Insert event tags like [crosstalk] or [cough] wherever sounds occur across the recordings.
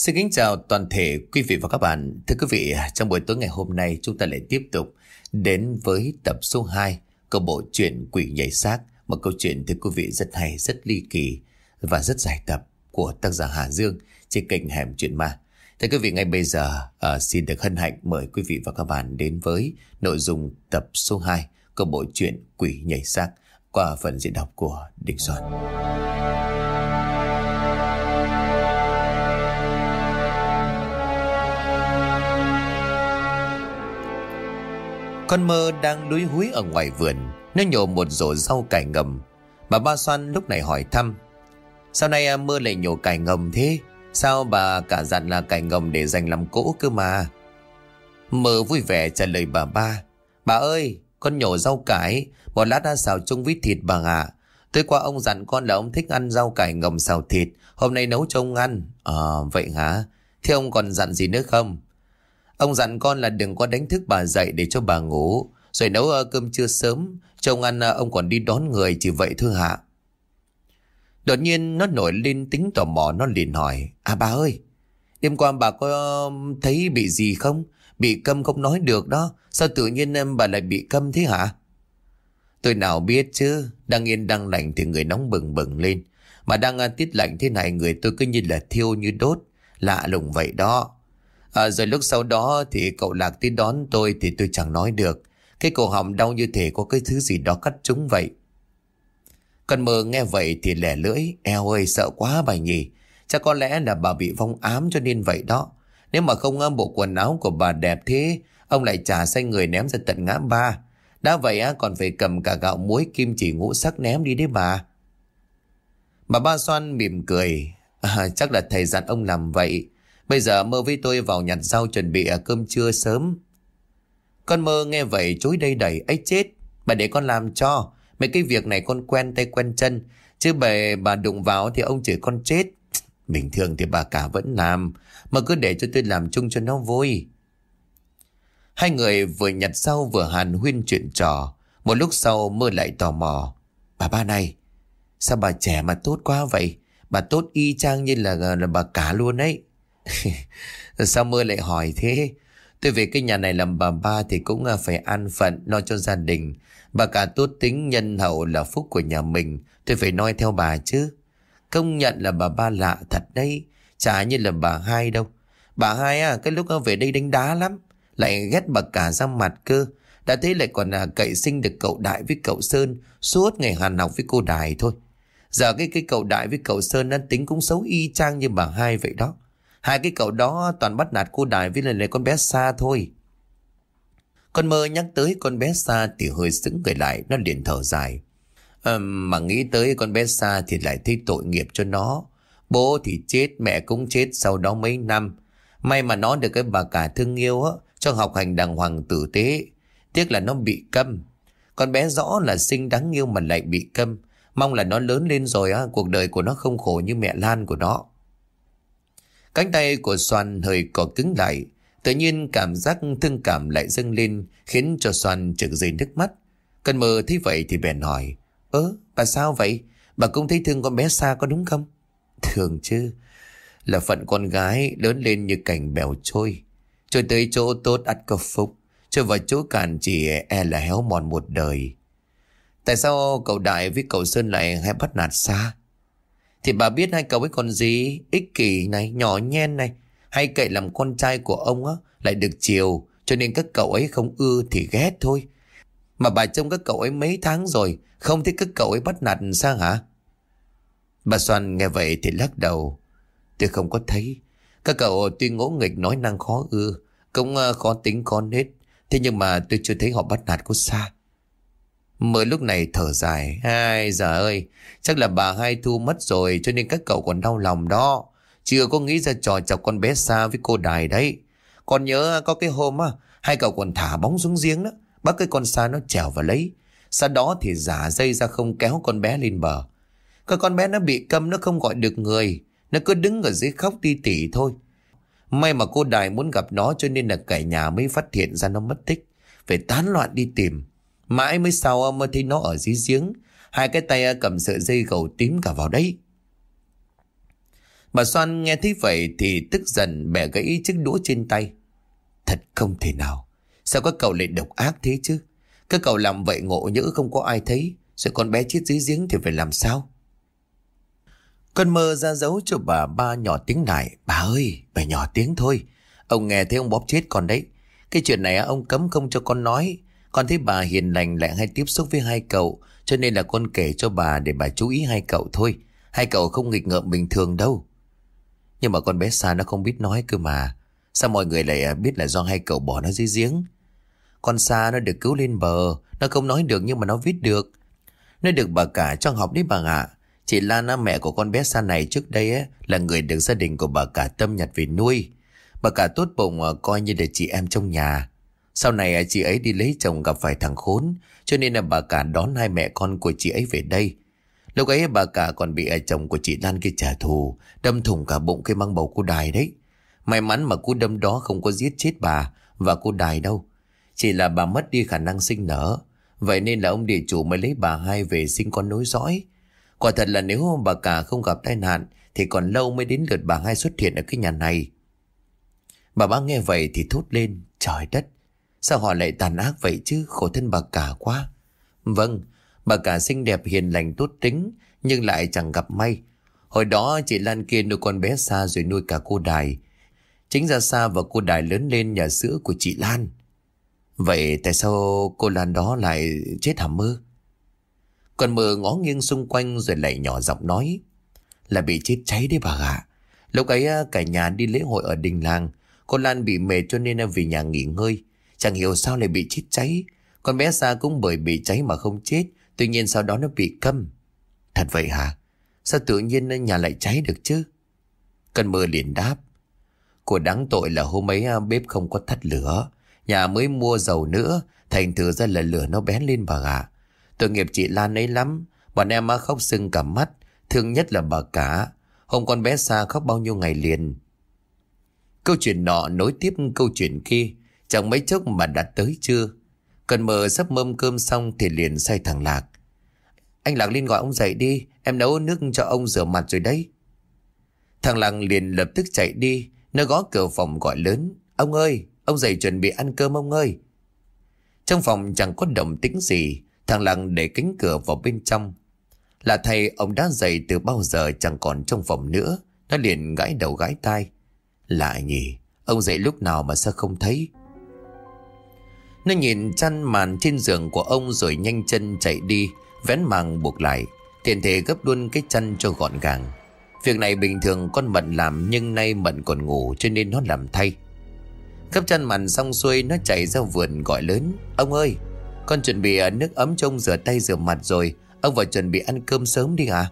Xin kính chào toàn thể quý vị và các bạn. Thưa quý vị, trong buổi tối ngày hôm nay chúng ta lại tiếp tục đến với tập số 2 của bộ truyện Quỷ nhảy xác. Một câu chuyện thưa quý vị rất hay, rất ly kỳ và rất dài tập của tác giả Hà Dương trên kênh Hẻm Chuyện Ma. Thưa quý vị, ngay bây giờ uh, xin được hân hạnh mời quý vị và các bạn đến với nội dung tập số 2 của bộ truyện Quỷ nhảy xác qua phần diễn đọc của Đình Soạn. Con mơ đang lúi húi ở ngoài vườn, Nó nhổ một rổ rau cải ngầm. Bà ba Xoan lúc này hỏi thăm, Sao nay à, mơ lại nhổ cải ngầm thế? Sao bà cả dặn là cải ngầm để dành làm cỗ cơ mà? Mơ vui vẻ trả lời bà ba, Bà ơi, con nhổ rau cải, Một lát đã xào chung với thịt bà ạ. Tối qua ông dặn con là ông thích ăn rau cải ngầm xào thịt, Hôm nay nấu cho ông ăn. Ờ vậy hả? Thế ông còn dặn gì nữa không? Ông dặn con là đừng có đánh thức bà dậy để cho bà ngủ. Rồi nấu ờ, cơm trưa sớm. Trông ăn ờ, ông còn đi đón người chỉ vậy thôi hạ. Đột nhiên nó nổi lên tính tò mò nó liền hỏi. À bà ơi, đêm qua bà có thấy bị gì không? Bị câm không nói được đó. Sao tự nhiên em bà lại bị câm thế hả? Tôi nào biết chứ. Đang yên đang lạnh thì người nóng bừng bừng lên. Mà đang ờ, tiết lạnh thế này người tôi cứ như là thiêu như đốt. Lạ lùng vậy đó. À, rồi lúc sau đó thì cậu Lạc tin đón tôi thì tôi chẳng nói được. Cái cổ họng đau như thể có cái thứ gì đó cắt trúng vậy. cần mơ nghe vậy thì lẻ lưỡi. Eo ơi sợ quá bà nhỉ. Chắc có lẽ là bà bị vong ám cho nên vậy đó. Nếu mà không bộ quần áo của bà đẹp thế, ông lại trả xanh người ném ra tận ngã ba. Đã vậy á còn phải cầm cả gạo muối kim chỉ ngũ sắc ném đi đấy bà. Bà ba xoan mỉm cười. À, chắc là thầy dặn ông làm vậy. Bây giờ mơ với tôi vào nhặt rau chuẩn bị cơm trưa sớm. Con mơ nghe vậy chối đây đẩy ấy chết. Bà để con làm cho. Mấy cái việc này con quen tay quen chân. Chứ bề bà đụng vào thì ông chửi con chết. [tsk] Bình thường thì bà cả vẫn làm. Mà cứ để cho tôi làm chung cho nó vui. Hai người vừa nhặt rau vừa hàn huyên chuyện trò. Một lúc sau mơ lại tò mò. Bà ba này, sao bà trẻ mà tốt quá vậy? Bà tốt y chang như là, là bà cả luôn ấy. [laughs] Sao mưa lại hỏi thế? Tôi về cái nhà này làm bà ba thì cũng à, phải an phận lo cho gia đình. Bà cả tốt tính nhân hậu là phúc của nhà mình. Tôi phải nói theo bà chứ. Công nhận là bà ba lạ thật đấy. Chả như là bà hai đâu. Bà hai à, cái lúc à, về đây đánh đá lắm. Lại ghét bà cả ra mặt cơ. Đã thế lại còn à, cậy sinh được cậu Đại với cậu Sơn. Suốt ngày hàn học với cô Đài thôi. Giờ cái cái cậu Đại với cậu Sơn nó tính cũng xấu y chang như bà hai vậy đó. Hai cái cậu đó toàn bắt nạt cô Đài với lại con bé xa thôi. Con mơ nhắc tới con bé xa thì hơi sững người lại, nó liền thở dài. À, mà nghĩ tới con bé xa thì lại thấy tội nghiệp cho nó. Bố thì chết, mẹ cũng chết sau đó mấy năm. May mà nó được cái bà cả thương yêu á, cho học hành đàng hoàng tử tế. Tiếc là nó bị câm. Con bé rõ là xinh đáng yêu mà lại bị câm. Mong là nó lớn lên rồi á, cuộc đời của nó không khổ như mẹ Lan của nó. Cánh tay của Soan hơi có cứng lại. Tự nhiên cảm giác thương cảm lại dâng lên khiến cho Soan trực rơi nước mắt. Cần mơ thấy vậy thì bèn hỏi. Ơ, bà sao vậy? Bà cũng thấy thương con bé xa có đúng không? Thường chứ. Là phận con gái lớn lên như cành bèo trôi. Trôi tới chỗ tốt ắt có phúc. Trôi vào chỗ càn chỉ e là héo mòn một đời. Tại sao cậu Đại với cậu Sơn lại hay bắt nạt xa? Thì bà biết hai cậu ấy còn gì Ích kỷ này, nhỏ nhen này. Hay cậy làm con trai của ông á Lại được chiều Cho nên các cậu ấy không ưa thì ghét thôi. Mà bà trông các cậu ấy mấy tháng rồi Không thấy các cậu ấy bắt nạt sao hả? Bà Soan nghe vậy thì lắc đầu. Tôi không có thấy. Các cậu tuy ngỗ nghịch nói năng khó ưa Cũng ờ, khó tính khó hết, Thế nhưng mà tôi chưa thấy họ bắt nạt có xa Mới lúc này thở dài. Ai giờ ơi, chắc là bà hai thu mất rồi cho nên các cậu còn đau lòng đó. Chưa có nghĩ ra trò chọc con bé xa với cô đài đấy. Còn nhớ có cái hôm á, hai cậu còn thả bóng xuống giếng đó. Bắt cái con xa nó trèo vào lấy. Sau đó thì giả dây ra không kéo con bé lên bờ. Cái con bé nó bị câm nó không gọi được người. Nó cứ đứng ở dưới khóc ti tỉ thôi. May mà cô đài muốn gặp nó cho nên là cả nhà mới phát hiện ra nó mất tích. Phải tán loạn đi tìm. Mãi mới sau mới thấy nó ở dưới giếng. Hai cái tay cầm sợi dây gầu tím cả vào đấy. Bà Soan nghe thấy vậy thì tức giận bẻ gãy chiếc đũa trên tay. Thật không thể nào. Sao các cậu lại độc ác thế chứ? Các cậu làm vậy ngộ nhỡ không có ai thấy. Rồi con bé chết dưới giếng thì phải làm sao? Con mơ ra dấu cho bà ba nhỏ tiếng lại. Bà ơi, bà nhỏ tiếng thôi. Ông nghe thấy ông bóp chết con đấy. Cái chuyện này ông cấm không cho con nói. Con thấy bà hiền lành lại hay tiếp xúc với hai cậu. Cho nên là con kể cho bà để bà chú ý hai cậu thôi. Hai cậu không nghịch ngợm bình thường đâu. Nhưng mà con bé Sa nó không biết nói cơ mà. Sao mọi người lại à, biết là do hai cậu bỏ nó dưới giếng? Con Sa nó được cứu lên bờ. Nó không nói được nhưng mà nó viết được. Nó được bà cả cho học đấy bà ạ. Chị Lan mẹ của con bé Sa này trước đây ấy, là người được gia đình của bà cả tâm nhặt về nuôi. Bà cả tốt bụng à, coi như là chị em trong nhà. Sau này à, chị ấy đi lấy chồng gặp phải thằng khốn Cho nên là bà cả đón hai mẹ con của chị ấy về đây. Lúc ấy à, bà cả còn bị à, chồng của chị Lan kia trả thù Đâm thủng cả bụng cái mang bầu cô đài đấy. May mắn mà cú đâm đó không có giết chết bà Và cô đài đâu. Chỉ là bà mất đi khả năng sinh nở. Vậy nên là ông địa chủ mới lấy bà hai về sinh con nối dõi. Quả thật là nếu bà cả không gặp tai nạn Thì còn lâu mới đến lượt bà hai xuất hiện ở cái nhà này. Bà bác nghe vậy thì thốt lên Trời đất! Sao họ lại tàn ác vậy chứ? Khổ thân bà cả quá. Vâng Bà cả xinh đẹp, hiền lành, tốt tính, Nhưng lại chẳng gặp may. Hồi đó, chị Lan kia nuôi con bé xa rồi nuôi cả cô Đài. Chính ra xa và cô Đài lớn lên nhà sữa của chị Lan. Vậy tại sao cô Lan đó lại chết hả mơ? Còn mơ ngó nghiêng xung quanh rồi lại nhỏ giọng nói, Là bị chết cháy đấy bà ạ. Lúc ấy à, cả nhà đi lễ hội ở đình làng. Cô Lan bị mệt cho nên à, về nhà nghỉ ngơi. Chẳng hiểu sao lại bị chết cháy. Con bé sa cũng bởi bị cháy mà không chết. Tuy nhiên sau đó nó bị câm. Thật vậy hả? Sao tự nhiên nhà lại cháy được chứ? Cơn mưa liền đáp. Của đáng tội là hôm ấy à, bếp không có thắt lửa. Nhà mới mua dầu nữa. Thành thử ra là lửa nó bén lên bà ạ. Tội nghiệp chị Lan ấy lắm. Bọn em à, khóc sưng cả mắt. Thương nhất là bà cả. Hôm con bé sa khóc bao nhiêu ngày liền. Câu chuyện nọ nối tiếp câu chuyện kia. Chẳng mấy chốc mà đã tới chưa Cần mờ sắp mâm cơm xong Thì liền say thằng Lạc. Anh Lạc lên gọi ông dậy đi, Em nấu nước cho ông rửa mặt rồi đấy. Thằng Lạc liền lập tức chạy đi Nó gõ cửa phòng gọi lớn, Ông ơi, ông dậy chuẩn bị ăn cơm ông ơi. Trong phòng chẳng có động tĩnh gì, Thằng Lạc để cánh cửa vào bên trong. Là thầy, ông đã dậy từ bao giờ chẳng còn trong phòng nữa, Nó liền gãi đầu gãi tai. Lạ nhỉ, Ông dậy lúc nào mà sao không thấy? Nó nhìn chăn màn trên giường của ông rồi nhanh chân chạy đi, vén màng buộc lại, tiện thể gấp luôn cái chăn cho gọn gàng. Việc này bình thường con Mận làm nhưng nay Mận còn ngủ cho nên nó làm thay. Gấp chăn màn xong xuôi nó chạy ra vườn gọi lớn. Ông ơi, con chuẩn bị à, nước ấm trông rửa tay rửa mặt rồi, ông vào chuẩn bị ăn cơm sớm đi à?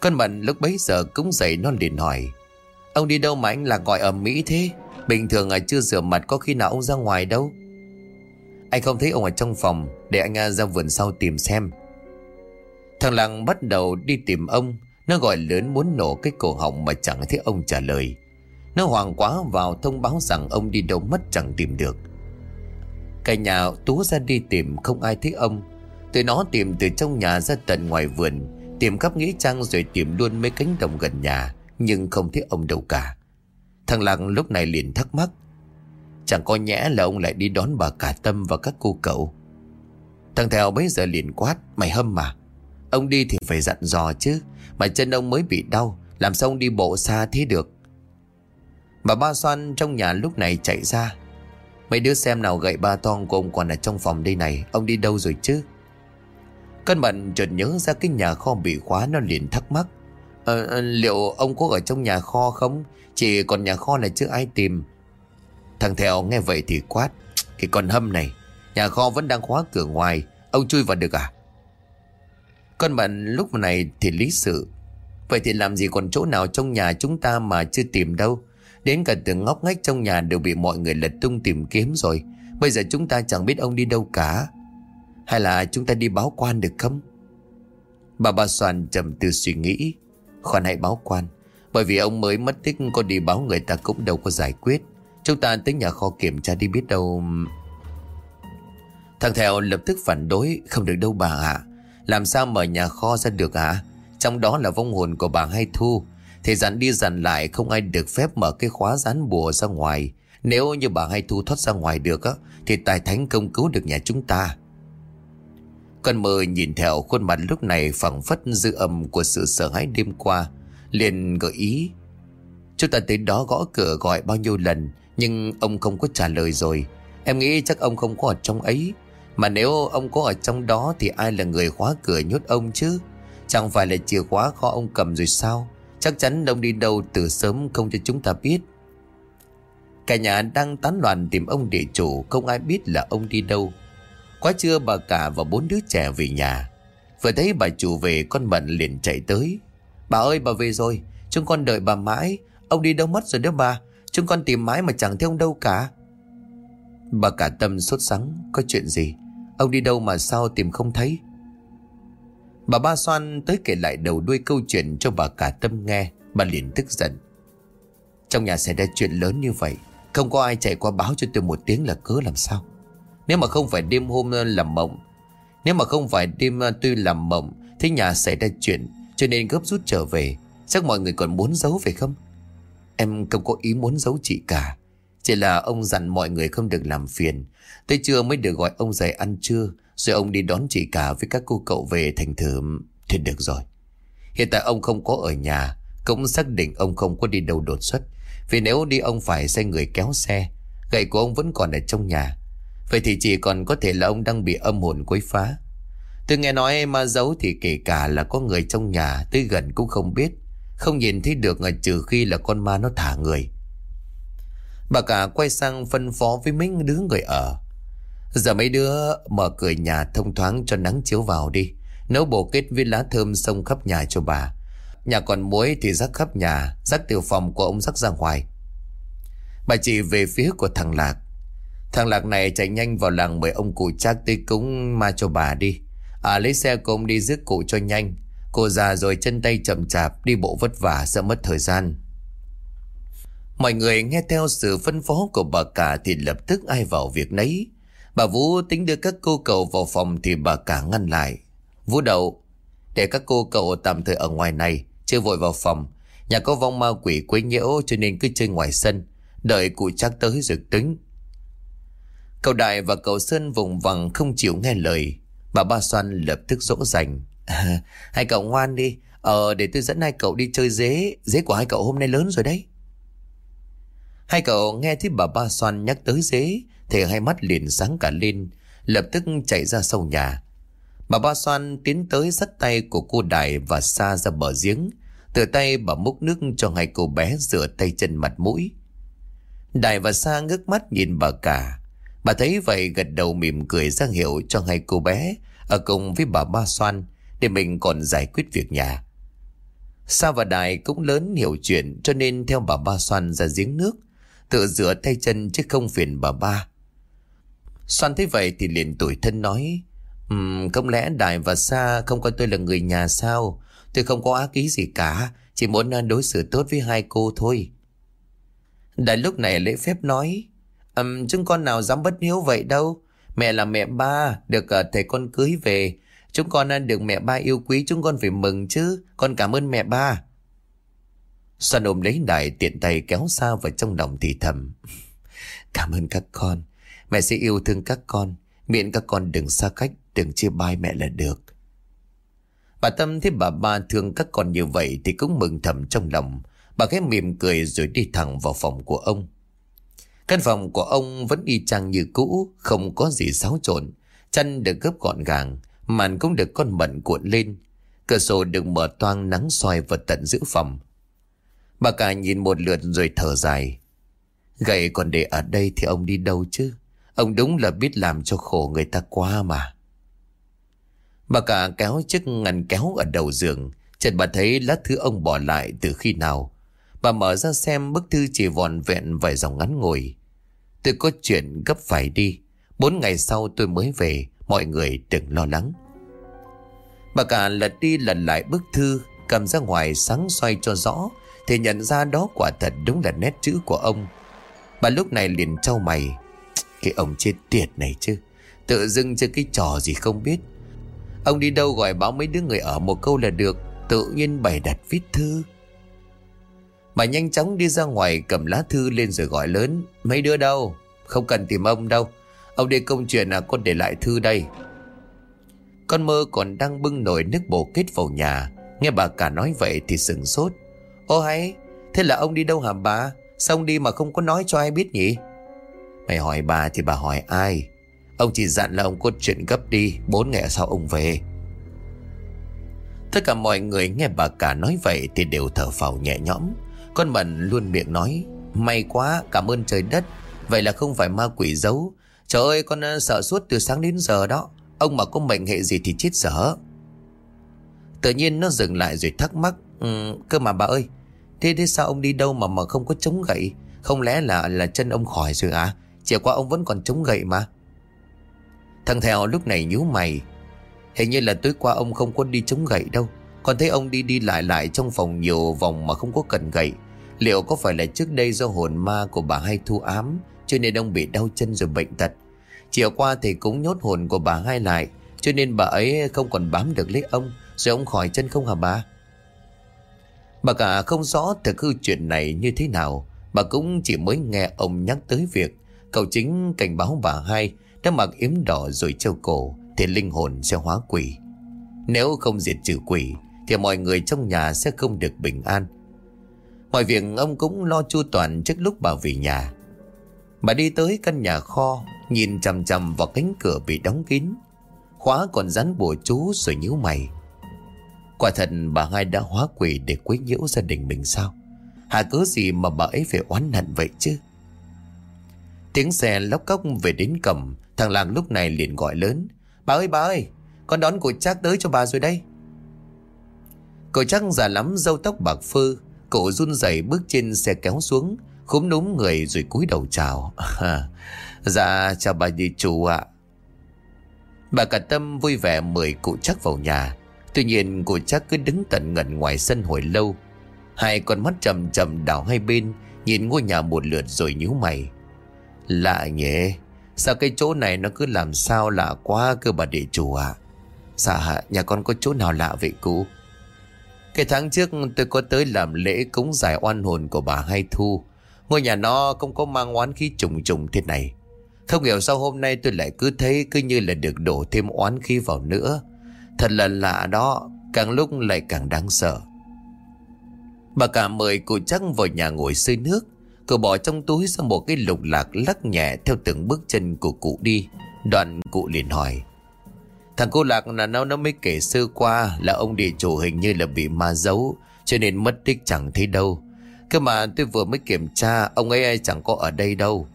Con Mận lúc bấy giờ cũng dậy nó liền hỏi. Ông đi đâu mà anh là gọi ở Mỹ thế? Bình thường à chưa rửa mặt có khi nào ông ra ngoài đâu anh không thấy ông ở trong phòng, Để anh à, ra vườn sau tìm xem. Thằng Lăng bắt đầu đi tìm ông. Nó gọi lớn muốn nổ cái cổ họng Mà chẳng thấy ông trả lời. Nó hoảng quá vào thông báo rằng Ông đi đâu mất chẳng tìm được. Cả nhà tú ra đi tìm, Không ai thấy ông. Tụi nó tìm từ trong nhà ra tận ngoài vườn, Tìm khắp nghĩa trang rồi tìm luôn mấy cánh đồng gần nhà, Nhưng không thấy ông đâu cả. Thằng Lăng lúc này liền thắc mắc Chẳng có nhẽ là ông lại đi đón bà cả tâm và các cô cậu. Thằng Thèo bấy giờ liền quát Mày hâm mà. Ông đi thì phải dặn dò chứ. Mà chân ông mới bị đau Làm sao ông đi bộ xa thế được? Bà ba xoan trong nhà lúc này chạy ra. Mấy đứa xem nào gậy ba toan của ông còn ở trong phòng đây này Ông đi đâu rồi chứ? Cân bận chợt nhớ ra cái nhà kho bị khóa Nó liền thắc mắc. Ờ, ờ Liệu ông có ở trong nhà kho không? Chỉ còn nhà kho này chứ ai tìm. Thằng Theo nghe vậy thì quát, Cái con hâm này, Nhà kho vẫn đang khóa cửa ngoài, Ông chui vào được à? Con bạn lúc này thì lý sự, Vậy thì làm gì còn chỗ nào trong nhà chúng ta mà chưa tìm đâu? Đến cả từng ngóc ngách trong nhà đều bị mọi người lật tung tìm kiếm rồi, Bây giờ chúng ta chẳng biết ông đi đâu cả. Hay là chúng ta đi báo quan được không? Bà bà Soàn trầm tư suy nghĩ, Khoan hãy báo quan, Bởi vì ông mới mất tích, Có đi báo người ta cũng đâu có giải quyết. Chúng ta tới nhà kho kiểm tra đi biết đâu. Thằng Thèo lập tức phản đối, Không được đâu bà ạ. Làm sao mở nhà kho ra được ạ? Trong đó là vong hồn của bà Hai Thu. Thì dặn đi dặn lại, không ai được phép mở cái khóa rán bùa ra ngoài. Nếu như bà hai thu thoát ra ngoài được á, Thì tài thánh công cứu được nhà chúng ta. Con mơ nhìn theo khuôn mặt lúc này phẳng phất dư âm của sự sợ hãi đêm qua, liền gợi ý, Chúng ta tới đó gõ cửa gọi bao nhiêu lần nhưng ông không có trả lời rồi. Em nghĩ chắc ông không có ở trong ấy. Mà nếu ông có ở trong đó Thì ai là người khóa cửa nhốt ông chứ? Chẳng phải là chìa khóa kho ông cầm rồi sao? Chắc chắn ông đi đâu từ sớm không cho chúng ta biết. Cả nhà đang tán loạn tìm ông địa chủ, Không ai biết là ông đi đâu. Quá trưa bà cả và bốn đứa trẻ về nhà. Vừa thấy bà chủ về, con Mận liền chạy tới. Bà ơi, bà về rồi. Chúng con đợi bà mãi. Ông đi đâu mất rồi đó bà? Chúng con tìm mãi mà chẳng thấy ông đâu cả. Bà cả tâm sốt sắng, Có chuyện gì? Ông đi đâu mà sao tìm không thấy? Bà ba xoan tới kể lại đầu đuôi câu chuyện cho bà cả tâm nghe, Bà liền tức giận. Trong nhà xảy ra chuyện lớn như vậy, Không có ai chạy qua báo cho tôi một tiếng là cớ làm sao? Nếu mà không phải đêm hôm ờ, làm mộng, Nếu mà không phải đêm ờ, tôi làm mộng Thế nhà xảy ra chuyện, Cho nên gấp rút trở về. Chắc mọi người còn muốn giấu phải không? Em không có ý muốn giấu chị cả. Chỉ là ông dặn mọi người không được làm phiền. Tới trưa mới được gọi ông dậy ăn trưa, Rồi ông đi đón chị cả với các cô cậu về thành thử. Thì được rồi. Hiện tại ông không có ở nhà, Cũng xác định ông không có đi đâu đột xuất. Vì nếu đi, ông phải xe người kéo xe. Gậy của ông vẫn còn ở trong nhà. Vậy thì chỉ còn có thể là ông đang bị âm hồn quấy phá. Tôi nghe nói ma giấu thì kể cả là có người trong nhà Tới gần cũng không biết. Không nhìn thấy được à, trừ khi là con ma nó thả người. Bà cả quay sang phân phó với mấy đứa người ở. Giờ mấy đứa mở cửa nhà thông thoáng cho nắng chiếu vào đi. Nấu bổ kết với lá thơm xông khắp nhà cho bà. Nhà còn muối thì rắc khắp nhà Rắc từ phòng của ông rắc ra ngoài. Bà chỉ về phía của thằng Lạc. Thằng Lạc này chạy nhanh vào làng mời ông cụ chắc tới cúng ma cho bà đi. À lấy xe của ông đi rước cụ cho nhanh. Cô già rồi chân tay chậm chạp, Đi bộ vất vả sẽ mất thời gian. Mọi người nghe theo sự phân phó của bà cả Thì lập tức ai vào việc nấy. Bà Vũ tính đưa các cô cậu vào phòng Thì bà cả ngăn lại. Vũ đậu, Để các cô cậu tạm thời ở ngoài này, Chưa vội vào phòng. Nhà có vong ma quỷ quấy nhiễu cho nên cứ chơi ngoài sân. Đợi cụ chắc tới rồi tính. Cậu Đại và cậu Sơn vùng vằng không chịu nghe lời. Bà Ba Xoan lập tức dỗ dành à, [laughs] Hai cậu ngoan đi. Ờ để tôi dẫn hai cậu đi chơi dế. Dế của hai cậu hôm nay lớn rồi đấy. Hai cậu nghe thấy bà Ba Xoan nhắc tới dế Thì hai mắt liền sáng cả lên Lập tức chạy ra sau nhà. Bà Ba Xoan tiến tới dắt tay của cô Đại và xa ra bờ giếng. Từ tay bà múc nước cho hai cô bé rửa tay chân mặt mũi. Đại và Sa ngước mắt nhìn bà cả. Bà thấy vậy gật đầu mỉm cười ra hiệu cho hai cô bé Ở cùng với bà Ba Xoan để mình còn giải quyết việc nhà. Sa và đài cũng lớn hiểu chuyện Cho nên theo bà Ba Xoan ra giếng nước Tự rửa tay chân chứ không phiền bà Ba. Xoan thấy vậy thì liền tuổi thân nói um, Không lẽ đài và Sa không coi tôi là người nhà sao? Tôi không có ác ý gì cả Chỉ muốn à, đối xử tốt với hai cô thôi. Đài lúc này lễ phép nói um, Chúng con nào dám bất hiếu vậy đâu. Mẹ là mẹ ba Được uh, thầy con cưới về Chúng con được mẹ ba yêu quý, Chúng con phải mừng chứ. Con cảm ơn mẹ ba. Xoan ôm lấy đại tiện tay kéo xa vào trong lòng thì thầm. Cảm ơn các con. Mẹ sẽ yêu thương các con. Miễn các con đừng xa cách, Đừng chia bai mẹ là được. Bà Tâm thấy bà ba thương các con như vậy Thì cũng mừng thầm trong lòng. Bà ghé mỉm cười rồi đi thẳng vào phòng của ông. Căn phòng của ông vẫn y chang như cũ, Không có gì xáo trộn. Chân được gấp gọn gàng Màn cũng được con mận cuộn lên. Cửa sổ được mở toang nắng soi vào tận giữa phòng. Bà cả nhìn một lượt rồi thở dài. Gậy còn để ở đây thì ông đi đâu chứ? Ông đúng là biết làm cho khổ người ta quá mà. Bà cả kéo chiếc ngăn kéo ở đầu giường. Chợt bà thấy lá thư ông bỏ lại từ khi nào. Bà mở ra xem bức thư chỉ vòn vẹn vài dòng ngắn ngồi. Tôi có chuyện gấp phải đi. Bốn ngày sau tôi mới về. Mọi người đừng lo lắng. Bà cả lật đi lật lại bức thư, Cầm ra ngoài sáng xoay cho rõ, Thì nhận ra đó quả thật đúng là nét chữ của ông. Bà lúc này liền trao mày. Cái ông chết tiệt này chứ, Tự dưng chơi cái trò gì không biết. Ông đi đâu gọi báo mấy đứa người ở một câu là được, Tự nhiên bày đặt viết thư. Bà nhanh chóng đi ra ngoài cầm lá thư lên rồi gọi lớn, Mấy đứa đâu? Không cần tìm ông đâu. Ông đi công chuyện à con để lại thư đây. Con mơ còn đang bưng nồi nước bổ kết vào nhà. Nghe bà cả nói vậy thì sừng sốt. Ô hay, Thế là ông đi đâu hả bà? Sao ông đi mà không có nói cho ai biết nhỉ? Mày hỏi bà thì bà hỏi ai? Ông chỉ dặn là ông có chuyện gấp đi, Bốn ngày sau ông về. Tất cả mọi người nghe bà cả nói vậy Thì đều thở phào nhẹ nhõm. Con Mận luôn miệng nói, May quá, cảm ơn trời đất. Vậy là không phải ma quỷ giấu Trời ơi con ờ, sợ suốt từ sáng đến giờ đó. Ông mà có mệnh hệ gì thì chết dở. Tự nhiên nó dừng lại rồi thắc mắc ừ, Cơ mà bà ơi Thế thế sao ông đi đâu mà mà không có chống gậy? Không lẽ là là chân ông khỏi rồi à? Chỉ qua ông vẫn còn chống gậy mà. Thằng Thèo lúc này nhíu mày. Hình như là tối qua ông không có đi chống gậy đâu. Còn thấy ông đi đi lại lại trong phòng nhiều vòng mà không có cần gậy. Liệu có phải là trước đây do hồn ma của bà hay thu ám? Cho nên ông bị đau chân rồi bệnh tật. Chiều qua thì cũng nhốt hồn của bà hai lại, Cho nên bà ấy không còn bám được lấy ông, Rồi ông khỏi chân không hả bà? Bà cả không rõ thực hư chuyện này như thế nào, Bà cũng chỉ mới nghe ông nhắc tới việc Cậu chính cảnh báo bà hai Đã mặc yếm đỏ rồi treo cổ Thì linh hồn sẽ hóa quỷ. Nếu không diệt trừ quỷ Thì mọi người trong nhà sẽ không được bình an. Mọi việc ông cũng lo chu toàn trước lúc bà về nhà. Bà đi tới căn nhà kho, Nhìn chằm chằm vào cánh cửa bị đóng kín. Khóa còn dán bùa chú rồi nhíu mày. Quả thật bà hai đã hóa quỷ để quấy nhiễu gia đình mình sao? Hà cớ gì mà bà ấy phải oán hận vậy chứ? Tiếng xe lóc cốc về đến cầm Thằng làng lúc này liền gọi lớn. Bà ơi bà ơi, Con đón cô chắc tới cho bà rồi đây. Cậu chắc già lắm dâu tóc bạc phơ Cậu run rẩy bước trên xe kéo xuống. Khúm núm người rồi cúi đầu chào. [laughs] Dạ chào bà đi chủ ạ. Bà cả tâm vui vẻ mời cụ chắc vào nhà. Tuy nhiên, cụ chắc cứ đứng tận ngẩn ngoài sân hồi lâu. Hai con mắt chầm chầm đảo hai bên, Nhìn ngôi nhà một lượt rồi nhíu mày. Lạ nhỉ, Sao cái chỗ này nó cứ làm sao lạ quá cơ bà địa chủ ạ? À? Dạ nhà con có chỗ nào lạ vậy cụ? Cái tháng trước tôi có tới làm lễ cúng giải oan hồn của bà Hai Thu. Ngôi nhà nó không có mang oán khí trùng trùng thế này. Không hiểu sao hôm nay tôi lại cứ thấy cứ như là được đổ thêm oán khí vào nữa. Thật là lạ đó, Càng lúc lại càng đáng sợ. Bà cả mời cụ chắc vào nhà ngồi sơi nước Cô bỏ trong túi ra một cái lục lạc lắc nhẹ theo từng bước chân của cụ đi. Đoạn cụ liền hỏi, Thằng cô lạc là nó nó mới kể sơ qua là ông địa chủ hình như là bị ma giấu, Cho nên mất tích chẳng thấy đâu. Cơ mà tôi vừa mới kiểm tra ông ấy chẳng có ở đây đâu.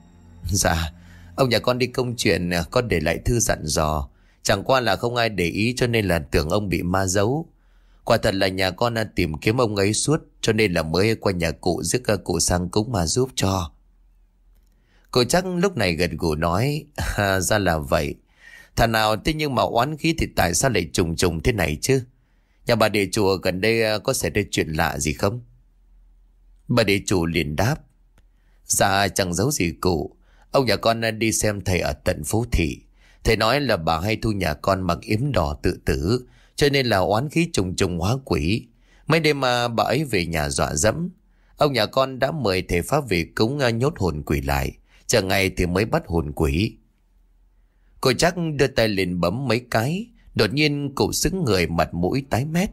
Dạ Ông nhà con đi công chuyện Con để lại thư dặn dò. Chẳng qua là không ai để ý cho nên là tưởng ông bị ma giấu. Quả thật là nhà con đã tìm kiếm ông ấy suốt Cho nên là mới qua nhà cụ giúp cụ sang cúng mà giúp cho. Cô chắc lúc này gật gù nói à, Ra là vậy. Thà nào thế nhưng mà oán khí thì tại sao lại trùng trùng thế này chứ? Nhà bà địa chùa gần đây à, có xảy ra chuyện lạ gì không? Bà địa chủ liền đáp. Dạ chẳng giấu gì cụ. Ông nhà con đi xem thầy ở tận phố thị. Thầy nói là bà hay thu nhà con mặc yếm đỏ tự tử, Cho nên là oán khí trùng trùng hóa quỷ. Mấy đêm mà bà ấy về nhà dọa dẫm, Ông nhà con đã mời thầy pháp về cúng à, nhốt hồn quỷ lại. Chờ ngày thì mới bắt hồn quỷ. Cô chắc đưa tay lên bấm mấy cái, Đột nhiên cụ xứng người mặt mũi tái mét.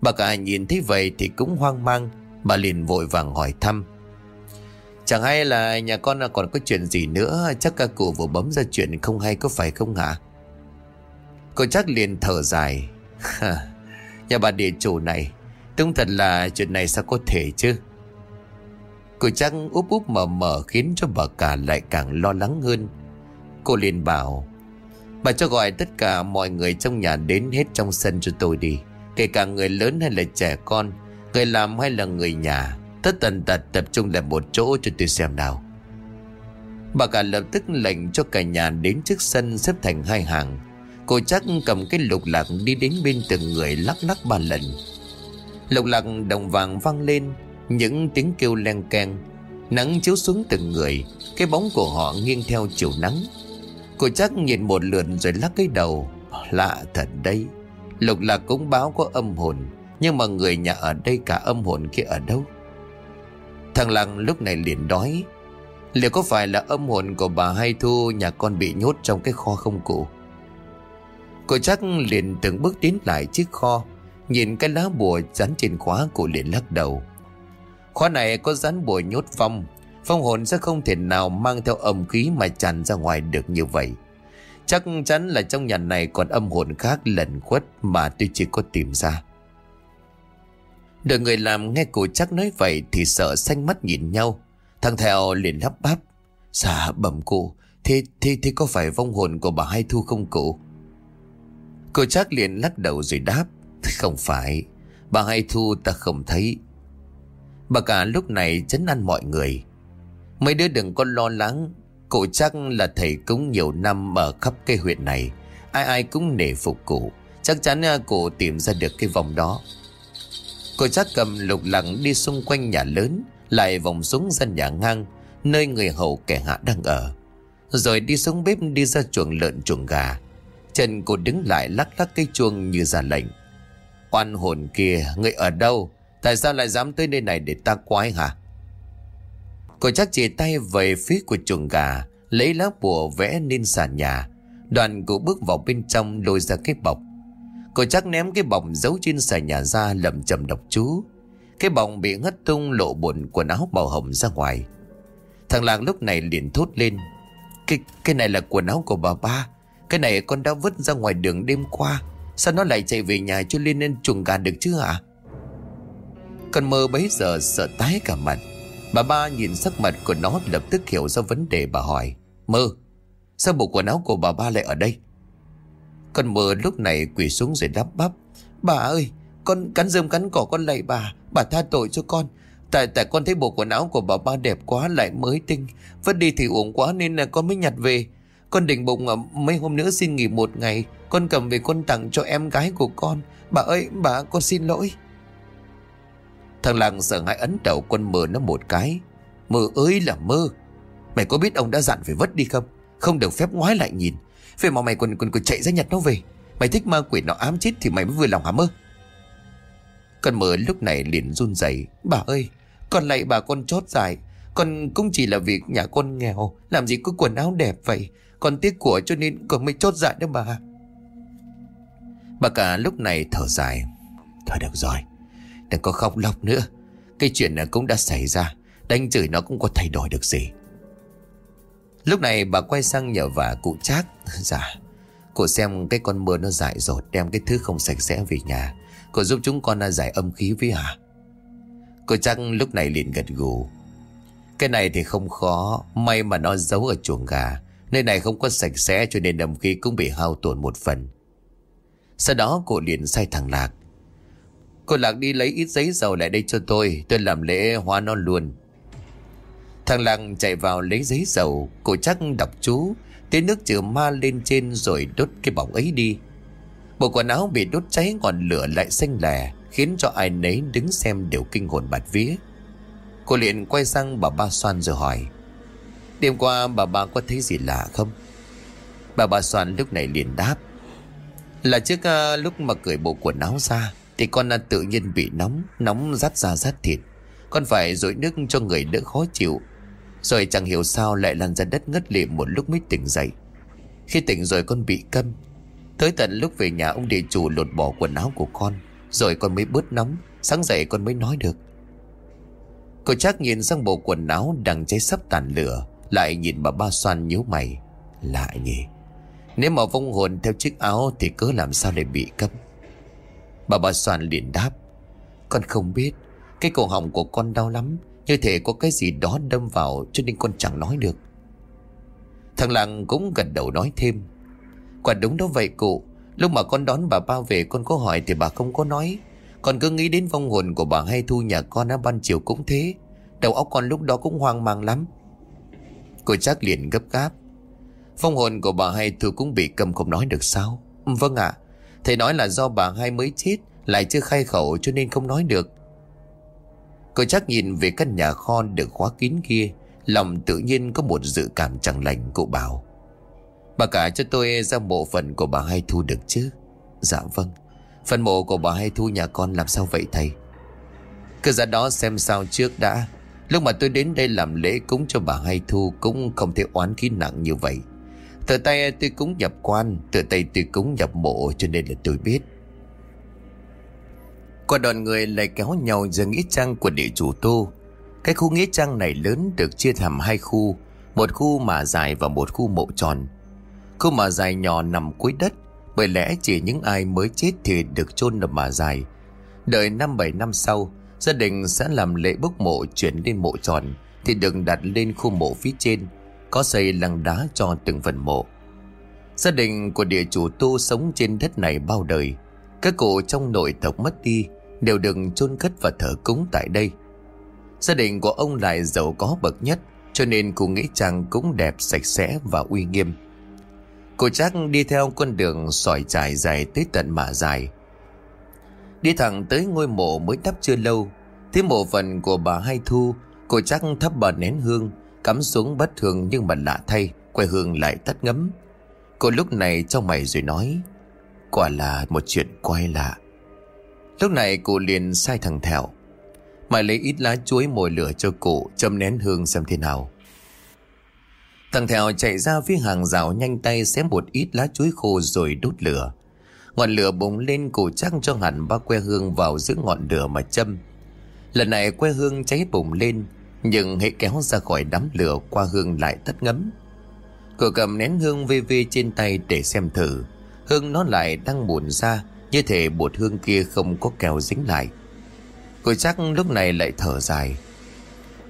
Bà cả nhìn thấy vậy thì cũng hoang mang Bà liền vội vàng hỏi thăm. Chẳng hay là nhà con còn có chuyện gì nữa? Chắc các cụ vừa bấm ra chuyện không hay có phải không hả? Cô chắc liền thở dài. [laughs] Nhà bà địa chủ này, Đúng thật là chuyện này sao có thể chứ? Cô chắc úp úp mờ mờ Khiến cho bà cả lại càng lo lắng hơn. Cô liền bảo, Bà cho gọi tất cả mọi người trong nhà đến hết trong sân cho tôi đi, Kể cả người lớn hay là trẻ con Người làm hay là người nhà, Tất tần tật tập trung lại một chỗ cho tôi xem nào. Bà cả lập tức lệnh cho cả nhà đến trước sân xếp thành hai hàng. Cô chắc cầm cái lục lạc đi đến bên từng người lắc lắc ba lần. Lục lạc đồng vàng vang lên, Những tiếng kêu len keng, Nắng chiếu xuống từng người, Cái bóng của họ nghiêng theo chiều nắng. Cô chắc nhìn một lượt rồi lắc cái đầu, Lạ thật đây Lục lạc cũng báo có âm hồn. Nhưng mà người nhà ở đây cả âm hồn kia ở đâu? Thằng Lăng lúc này liền đói. Liệu có phải là âm hồn của bà Hai Thu Nhà con bị nhốt trong cái kho không cụ? Cô chắc liền từng bước tiến lại chiếc kho, Nhìn cái lá bùa dán trên khóa Cô liền lắc đầu. Khóa này có dán bùa nhốt phong Phong hồn sẽ không thể nào mang theo âm khí Mà tràn ra ngoài được như vậy. Chắc chắn là trong nhà này còn âm hồn khác lẩn khuất Mà tôi chỉ có tìm ra. Đợi người làm nghe cụ chắc nói vậy Thì sợ xanh mắt nhìn nhau. Thằng theo liền lắp bắp. Dạ bẩm cụ. Thế, thế, thế có phải vong hồn của bà Hai Thu không cụ? Cụ chắc liền lắc đầu rồi đáp. Không phải. Bà Hai Thu ta không thấy. Bà cả lúc này chấn an mọi người. Mấy đứa đừng có lo lắng. Cụ chắc là thầy cúng nhiều năm Ở khắp cái huyện này. Ai ai cũng nể phục cụ. Chắc chắn à, cụ tìm ra được cái vòng đó. Cô chắc cầm lục lặng đi xung quanh nhà lớn, Lại vòng xuống dân nhà ngang, Nơi người hầu kẻ hạ đang ở. Rồi đi xuống bếp đi ra chuồng lợn chuồng gà. Chân cô đứng lại lắc lắc cây chuông như ra lệnh. Oan hồn kia, Người ở đâu? Tại sao lại dám tới nơi này để ta quái hả? Cô chắc chỉ tay về phía của chuồng gà, Lấy lá bùa vẽ lên sàn nhà. Đoàn cô bước vào bên trong lôi ra cái bọc. Cô chắc ném cái bọc giấu trên sàn nhà ra lầm chầm độc chú. Cái bọc bị ngất tung lộ bùn quần áo màu hồng ra ngoài. Thằng làng lúc này liền thốt lên. Cái cái này là quần áo của bà ba. Cái này con đã vứt ra ngoài đường đêm qua. Sao nó lại chạy về nhà cho lên lên chuồng gà được chứ ạ Con mơ bấy giờ sợ tái cả mặt. Bà ba nhìn sắc mặt của nó lập tức hiểu ra vấn đề bà hỏi. Mơ, Sao bộ quần áo của bà ba lại ở đây? Con mơ lúc này quỳ xuống rồi đắp bắp. Bà ơi, Con cắn rơm cắn cỏ con lạy bà. Bà tha tội cho con. Tại tại con thấy bộ quần áo của bà ba đẹp quá lại mới tinh. Vất đi thì uổng quá nên là con mới nhặt về. Con định bụng ở mấy hôm nữa xin nghỉ một ngày. Con cầm về con tặng cho em gái của con. Bà ơi, bà, con xin lỗi. Thằng làng sợ hãi ấn đầu con mơ nó một cái. Mơ ơi là mơ. Mày có biết ông đã dặn phải vứt đi không? Không được phép ngoái lại nhìn. Vậy mà mày còn, còn, còn chạy ra nhặt nó về? Mày thích ma quỷ nó ám chết thì mày mới vừa lòng hả mơ? Con mơ lúc này liền run rẩy. Bà ơi Con lại bà con chót dài. Con cũng chỉ là việc nhà con nghèo. Làm gì có quần áo đẹp vậy? Con tiếc của cho nên con mới chốt dại đó bà. Bà cả lúc này thở dài. Thôi được rồi Đừng có khóc lóc nữa. Cái chuyện này cũng đã xảy ra. Đánh chửi nó cũng có thay đổi được gì. Lúc này bà quay sang nhờ vả cụ Trác. [laughs] Dạ Cô xem cái con mưa nó dại dột, Đem cái thứ không sạch sẽ về nhà. Cô giúp chúng con à, giải âm khí với hả? Cô chắc lúc này liền gật gù. Cái này thì không khó, May mà nó giấu ở chuồng gà. Nơi này không có sạch sẽ, cho nên âm khí cũng bị hao tổn một phần. Sau đó cô liền sai thằng Lạc. Cô Lạc đi lấy ít giấy dầu lại đây cho tôi Tôi làm lễ hóa nó luôn. Thằng làng chạy vào lấy giấy dầu Cô chắc đọc chú tiến nước trừ ma lên trên rồi đốt cái bóng ấy đi. Bộ quần áo bị đốt cháy ngọn lửa lại xanh lè Khiến cho ai nấy đứng xem đều kinh hồn bạt vía. Cô liền quay sang bà ba xoan rồi hỏi Đêm qua bà ba có thấy gì lạ không? Bà ba xoan lúc này liền đáp Là trước uh, lúc mà cởi bộ quần áo ra thì con à, tự nhiên bị nóng Nóng rát da rát thịt. Con phải dội nước cho người đỡ khó chịu rồi chẳng hiểu sao lại lăn ra đất ngất lịm một lúc mới tỉnh dậy. Khi tỉnh rồi con bị câm. Tới tận lúc về nhà ông địa chủ lột bỏ quần áo của con, Rồi con mới bớt nóng, Sáng dậy con mới nói được. Cô chắc nhìn sang bộ quần áo đang cháy sắp tàn lửa, Lại nhìn bà ba xoan nhíu mày. Lạ nhỉ. Nếu mà vong hồn theo chiếc áo Thì cớ làm sao để bị câm? Bà ba xoan liền đáp. Con không biết, Cái cổ họng của con đau lắm như thể có cái gì đó đâm vào Cho nên con chẳng nói được. Thằng Làng cũng gật đầu nói thêm. Quả đúng đó vậy cụ. Lúc mà con đón bà ba về, con có hỏi Thì bà không có nói. Con cứ nghĩ đến vong hồn của bà hay thu nhà con á, ban chiều cũng thế. Đầu óc con lúc đó cũng hoang mang lắm. Cô chắc liền gấp gáp. Phong hồn của bà hay thu cũng bị cầm không nói được sao? Vâng ạ. Thầy nói là do bà hai mới chết, Lại chưa khai khẩu cho nên không nói được. Cô chắc nhìn về căn nhà kho được khóa kín kia, Lòng tự nhiên có một dự cảm chẳng lành cụ bảo. Bà cả cho tôi ra bộ phận của bà hai thu được chứ? Dạ vâng. Phần mộ của bà hai thu nhà con làm sao vậy thầy? Cứ ra đó xem sao trước đã. Lúc mà tôi đến đây làm lễ cúng cho bà Hai Thu Cũng không thể oán khí nặng như vậy. Từ tay tôi cúng nhập quan, Từ tay tôi cúng nhập mộ, Cho nên là tôi biết. Qua đoàn người lại kéo nhau ra nghĩa trang của địa chủ Tô. Cái khu nghĩa trang này lớn được chia làm hai khu, Một khu mà dài và một khu mộ tròn. Khu mà dài nhỏ nằm cuối đất, Bởi lẽ chỉ những ai mới chết thì được chôn ở mà dài. Đợi năm bảy năm sau, Gia đình sẽ làm lễ bốc mộ chuyển lên mộ tròn, Thì đừng đặt lên khu mộ phía trên, Có xây lăng đá cho từng phần mộ. Gia đình của địa chủ tu sống trên đất này bao đời, Các cụ trong nội tộc mất đi Đều đừng chôn cất và thờ cúng tại đây. Gia đình của ông lại giàu có bậc nhất, Cho nên cụ nghĩ chàng cũng đẹp, sạch sẽ và uy nghiêm. Cô chắc đi theo con đường sỏi trải dài tới tận mả dài. Đi thẳng tới ngôi mộ mới đắp chưa lâu, Thấy mộ phần của bà Hai Thu Cô chắc thắp bà nén hương, Cắm xuống bất thường nhưng mà lạ thay, Quay hương lại tắt ngấm. Cô lúc này trong mày rồi nói, Quả là một chuyện quay lạ. Lúc này cụ liền sai thằng Thẹo Mày lấy ít lá chuối mồi lửa cho cụ Châm nén hương xem thế nào. Thằng Thẹo chạy ra phía hàng rào nhanh tay xém một ít lá chuối khô rồi đốt lửa. Ngọn lửa bùng lên cụ chắc cho hẳn ba que hương vào giữa ngọn lửa mà châm. Lần này que hương cháy bùng lên, Nhưng hệ kéo ra khỏi đám lửa qua hương lại tắt ngấm. Cụ cầm nén hương vê vê trên tay để xem thử. Hương nó lại đang buồn ra như thể bột hương kia không có kèo dính lại. Cô chắc lúc này lại thở dài.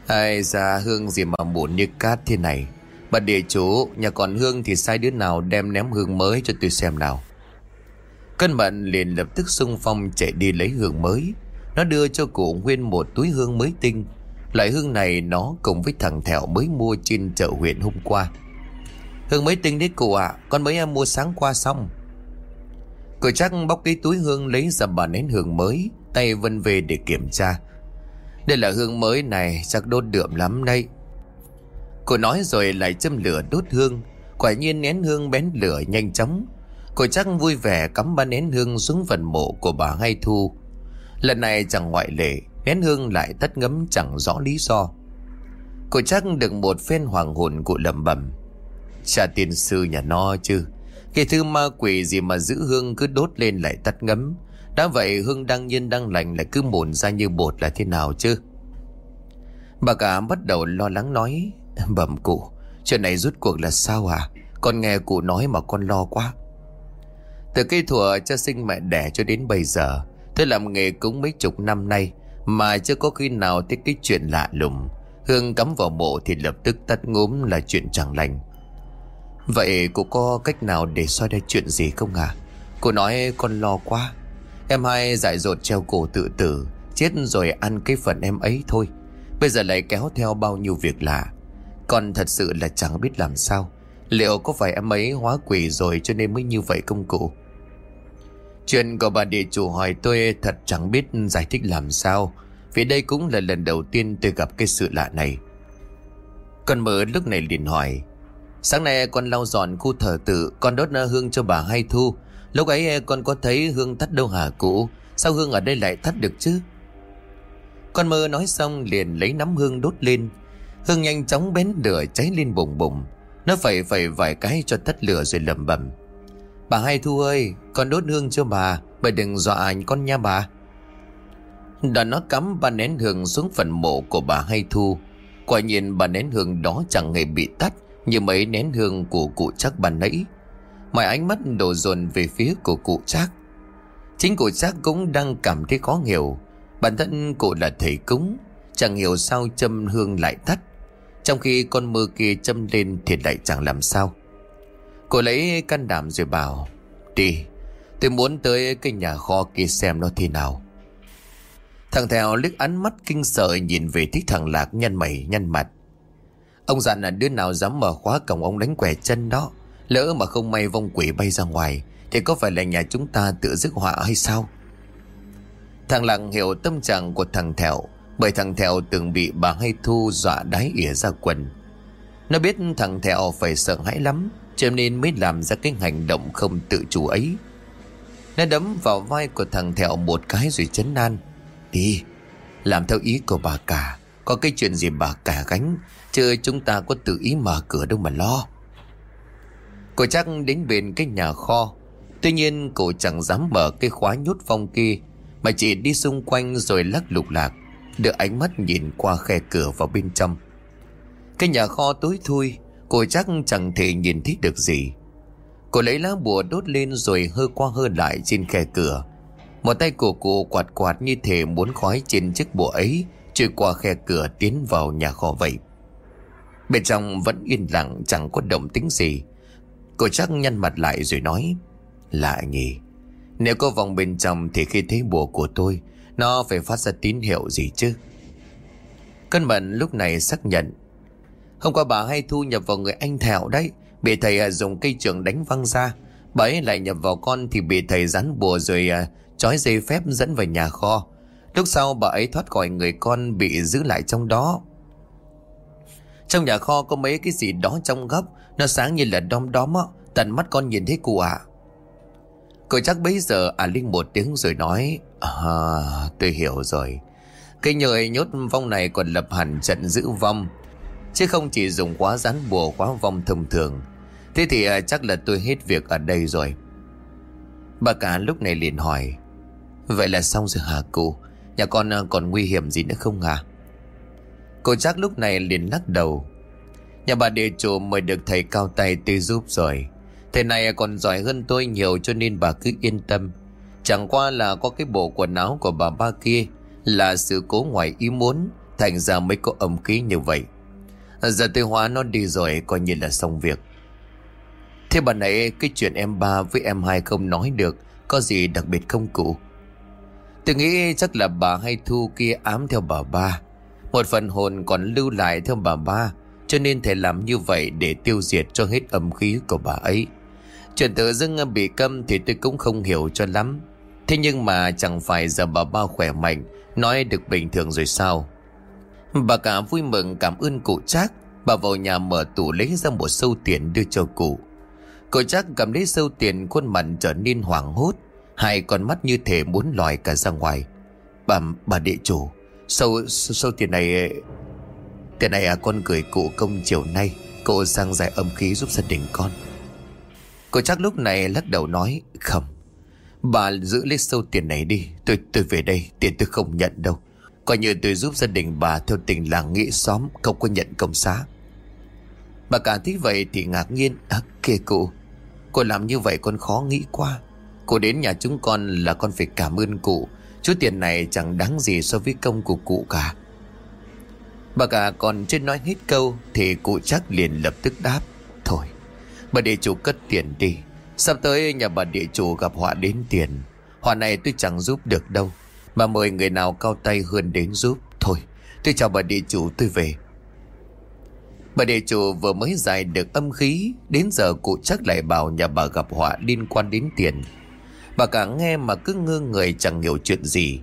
Ai ra hương gì mà buồn như cát thế này? Bà địa chủ Nhà còn hương thì sai đứa nào đem ném hương mới cho tôi xem nào. Cân bận liền lập tức xung phong chạy đi lấy hương mới. Nó đưa cho cụ Nguyên một túi hương mới tinh. Loại hương này nó cùng với thằng Thẹo mới mua trên chợ huyện hôm qua. Hương mới tinh đấy cụ ạ. À, Con mới à, mua sáng qua xong cô chắc bóc cái túi hương lấy ra bà nén hương mới, Tay vân về để kiểm tra. Đây là hương mới này, chắc đốt đượm lắm đây Cô nói rồi lại châm lửa đốt hương. Quả nhiên nén hương bén lửa nhanh chóng. Cô chắc vui vẻ cắm ba nén hương xuống phần mộ của bà Hai Thu. Lần này chẳng ngoại lệ, Nén hương lại tắt ngấm chẳng rõ lý do. Cô chắc được một phen hoàng hồn cụ lầm bầm. Cha tiên sư nhà no chứ. Cái thứ ma quỷ gì mà giữ hương cứ đốt lên lại tắt ngấm. Đã vậy hương đang nhiên đang lành lại cứ mồn ra như bột là thế nào chứ? Bà cả bắt đầu lo lắng nói, Bẩm cụ, Chuyện này rút cuộc là sao à Con nghe cụ nói mà con lo quá. Từ cây thùa cha sinh mẹ đẻ cho đến bây giờ Tôi làm nghề cũng mấy chục năm nay Mà chưa có khi nào thấy cái chuyện lạ lùng. Hương cắm vào mộ thì lập tức tắt ngốm là chuyện chẳng lành. Vậy cô có cách nào để soi ra chuyện gì không à Cô nói con lo quá. Em hai dại dột treo cổ tự tử, Chết rồi ăn cái phần em ấy thôi. Bây giờ lại kéo theo bao nhiêu việc lạ. Con thật sự là chẳng biết làm sao. Liệu có phải em ấy hóa quỷ rồi cho nên mới như vậy không cụ? Chuyện của bà địa chủ hỏi tôi thật chẳng biết giải thích làm sao. Vì đây cũng là lần đầu tiên tôi gặp cái sự lạ này. Con mở lúc này liền hỏi Sáng nay con lau dọn khu thờ tự, Con đốt hương cho bà Hai Thu. Lúc ấy eh, con có thấy hương tắt đâu hả cụ? Sao hương ở đây lại tắt được chứ? Con mơ nói xong liền lấy nắm hương đốt lên. Hương nhanh chóng bén lửa cháy lên bùng bùng. Nó phải phải vài cái cho tắt lửa rồi lầm bầm Bà Hai Thu ơi, Con đốt hương cho bà. Bà đừng dọa anh con nha bà. Đoạn nó cắm ba nén hương xuống phần mộ của bà Hai Thu. Quả nhiên bà nén hương đó chẳng hề bị tắt. Như mấy nén hương của cụ chắc bàn nãy, Mọi ánh mắt đổ dồn về phía của cụ chắc Chính cụ chắc cũng đang cảm thấy khó hiểu. Bản thân cụ là thầy cúng, Chẳng hiểu sao châm hương lại tắt, Trong khi con mưa kia châm lên thì lại chẳng làm sao. Cô lấy can đảm rồi bảo, Đi, Tôi muốn tới cái nhà kho kia xem nó thế nào. Thằng Thèo liếc ánh mắt kinh sợ nhìn về thích thằng Lạc nhăn mày nhăn mặt. Ông dặn là đứa nào dám mở khóa cổng ông đánh quẻ chân đó. Lỡ mà không may vong quỷ bay ra ngoài, Thì có phải là nhà chúng ta tự dứt họa hay sao? Thằng lặng hiểu tâm trạng của thằng Thèo Bởi thằng Thèo từng bị bà hay thu dọa đáy ỉa ra quần. Nó biết thằng Thèo phải sợ hãi lắm, cho nên mới làm ra cái hành động không tự chủ ấy. Nó đấm vào vai của thằng Thẹo một cái rồi chấn an. Đi, Làm theo ý của bà cả, Có cái chuyện gì bà cả gánh Chứ chúng ta có tự ý mở cửa đâu mà lo. Cô chắc đến bên cái nhà kho. Tuy nhiên, cô chẳng dám mở cái khóa nhốt phong kia, Mà chỉ đi xung quanh rồi lắc lục lạc, Đưa ánh mắt nhìn qua khe cửa vào bên trong. Cái nhà kho tối thui, Cô chắc chẳng thể nhìn thấy được gì. Cô lấy lá bùa đốt lên rồi hơ qua hơ lại trên khe cửa. Một tay của cô quạt quạt như thể muốn khói trên chiếc bùa ấy Trôi qua khe cửa tiến vào nhà kho vậy. Bên trong vẫn yên lặng, chẳng có động tính gì. Cô chắc nhăn mặt lại rồi nói, Lạ nhỉ. Nếu có vòng bên trong thì khi thấy bùa của tôi, Nó phải phát ra tín hiệu gì chứ? Cân mận lúc này xác nhận, Hôm qua bà hay thu nhập vào người anh Thảo đấy. Bị thầy à, dùng cây trường đánh văng ra. Bà ấy lại nhập vào con thì bị thầy rắn bùa rồi à, trói dây phép dẫn vào nhà kho. Lúc sau bà ấy thoát khỏi người con bị giữ lại trong đó. Trong nhà kho có mấy cái gì đó trong góc Nó sáng như là đom đóm á Tận mắt con nhìn thấy cụ ạ. À. Cô chắc bấy giờ à Linh một tiếng rồi nói À tôi hiểu rồi. Cây nhời nhốt vong này còn lập hẳn trận giữ vong Chứ không chỉ dùng quá rắn bùa quá vong thông thường. Thế thì à, chắc là tôi hết việc ở đây rồi. Bà cả lúc này liền hỏi Vậy là xong rồi hả cụ? Nhà con à, còn nguy hiểm gì nữa không à Cô chắc lúc này liền lắc đầu. Nhà bà địa chủ mời được thầy cao tay tư giúp rồi. Thầy này còn giỏi hơn tôi nhiều cho nên bà cứ yên tâm. Chẳng qua là có cái bộ quần áo của bà ba kia Là sự cố ngoài ý muốn, Thành ra mới có âm khí như vậy. Giờ tôi hóa nó đi rồi, coi như là xong việc. Thế bà này cái chuyện em ba với em hai không nói được, Có gì đặc biệt không cụ? Tôi nghĩ chắc là bà hay thu kia ám theo bà ba. Một phần hồn còn lưu lại theo bà ba Cho nên thầy làm như vậy để tiêu diệt cho hết âm khí của bà ấy. Chuyện tự dưng bị câm thì tôi cũng không hiểu cho lắm. Thế nhưng mà chẳng phải giờ bà ba khỏe mạnh Nói được bình thường rồi sao? Bà cả vui mừng cảm ơn cụ Trác. Bà vào nhà mở tủ lấy ra một sâu tiền đưa cho cụ. Cụ Trác cầm lấy sâu tiền khuôn mặt trở nên hoảng hốt. Hai con mắt như thể muốn lòi cả ra ngoài. Bà, bà địa chủ Sâu, sâu tiền này Tiền này à con gửi cụ công chiều nay. Cụ sang giải âm khí giúp gia đình con. Cô chắc lúc này lắc đầu nói Không Bà giữ lấy sâu tiền này đi. Tôi tôi về đây tiền tôi không nhận đâu. Coi như tôi giúp gia đình bà theo tình làng nghĩa xóm Không có nhận công xá. Bà cả thấy vậy thì ngạc nhiên À kìa cụ Cô làm như vậy con khó nghĩ qua Cô đến nhà chúng con là con phải cảm ơn cụ chú tiền này chẳng đáng gì so với công của cụ cả. Bà cả còn chưa nói hết câu Thì cụ chắc liền lập tức đáp, Thôi, Bà địa chủ cất tiền đi. Sắp tới nhà bà địa chủ gặp họa đến tiền. Họa này tôi chẳng giúp được đâu. Mà mời người nào cao tay hơn đến giúp. Thôi, tôi chào bà địa chủ tôi về. Bà địa chủ vừa mới giải được âm khí, Đến giờ cụ chắc lại bảo nhà bà gặp họa liên quan đến tiền. Bà cả nghe mà cứ ngơ người chẳng hiểu chuyện gì.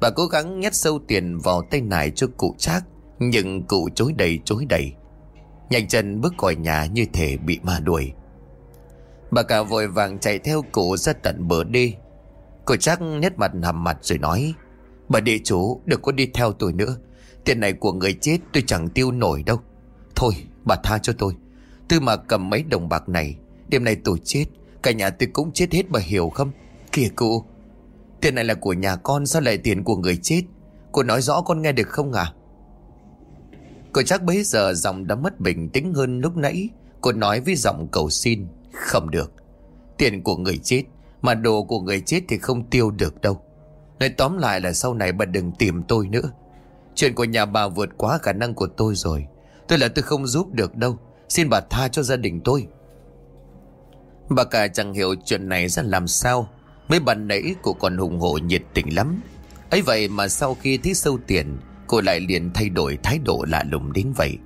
Bà cố gắng nhét sâu tiền vào tay nải cho cụ chắc Nhưng cụ chối đầy chối đầy. Nhanh chân bước khỏi nhà như thể bị ma đuổi. Bà cả vội vàng chạy theo cụ ra tận bờ đi. cụ chắc nhét mặt hầm mặt rồi nói, Bà địa chủ, đừng có đi theo tôi nữa. Tiền này của người chết tôi chẳng tiêu nổi đâu. Thôi, bà tha cho tôi. Tôi mà cầm mấy đồng bạc này, Đêm nay tôi chết Cả nhà tôi cũng chết hết bà hiểu không? Kìa cụ Tiền này là của nhà con, sao lại tiền của người chết? Cô nói rõ con nghe được không à Cô chắc bấy giờ giọng đã mất bình tĩnh hơn lúc nãy. Cô nói với giọng cầu xin, Không được. Tiền của người chết, Mà đồ của người chết thì không tiêu được đâu. Nói tóm lại là sau này bà đừng tìm tôi nữa. Chuyện của nhà bà vượt quá khả năng của tôi rồi. Tôi là tôi không giúp được đâu. Xin bà tha cho gia đình tôi. Bà cả chẳng hiểu chuyện này ra làm sao, Mấy bạn nãy cô còn hùng hổ nhiệt tình lắm. Ấy vậy mà sau khi thấy sâu tiền, Cô lại liền thay đổi thái độ lạ lùng đến vậy.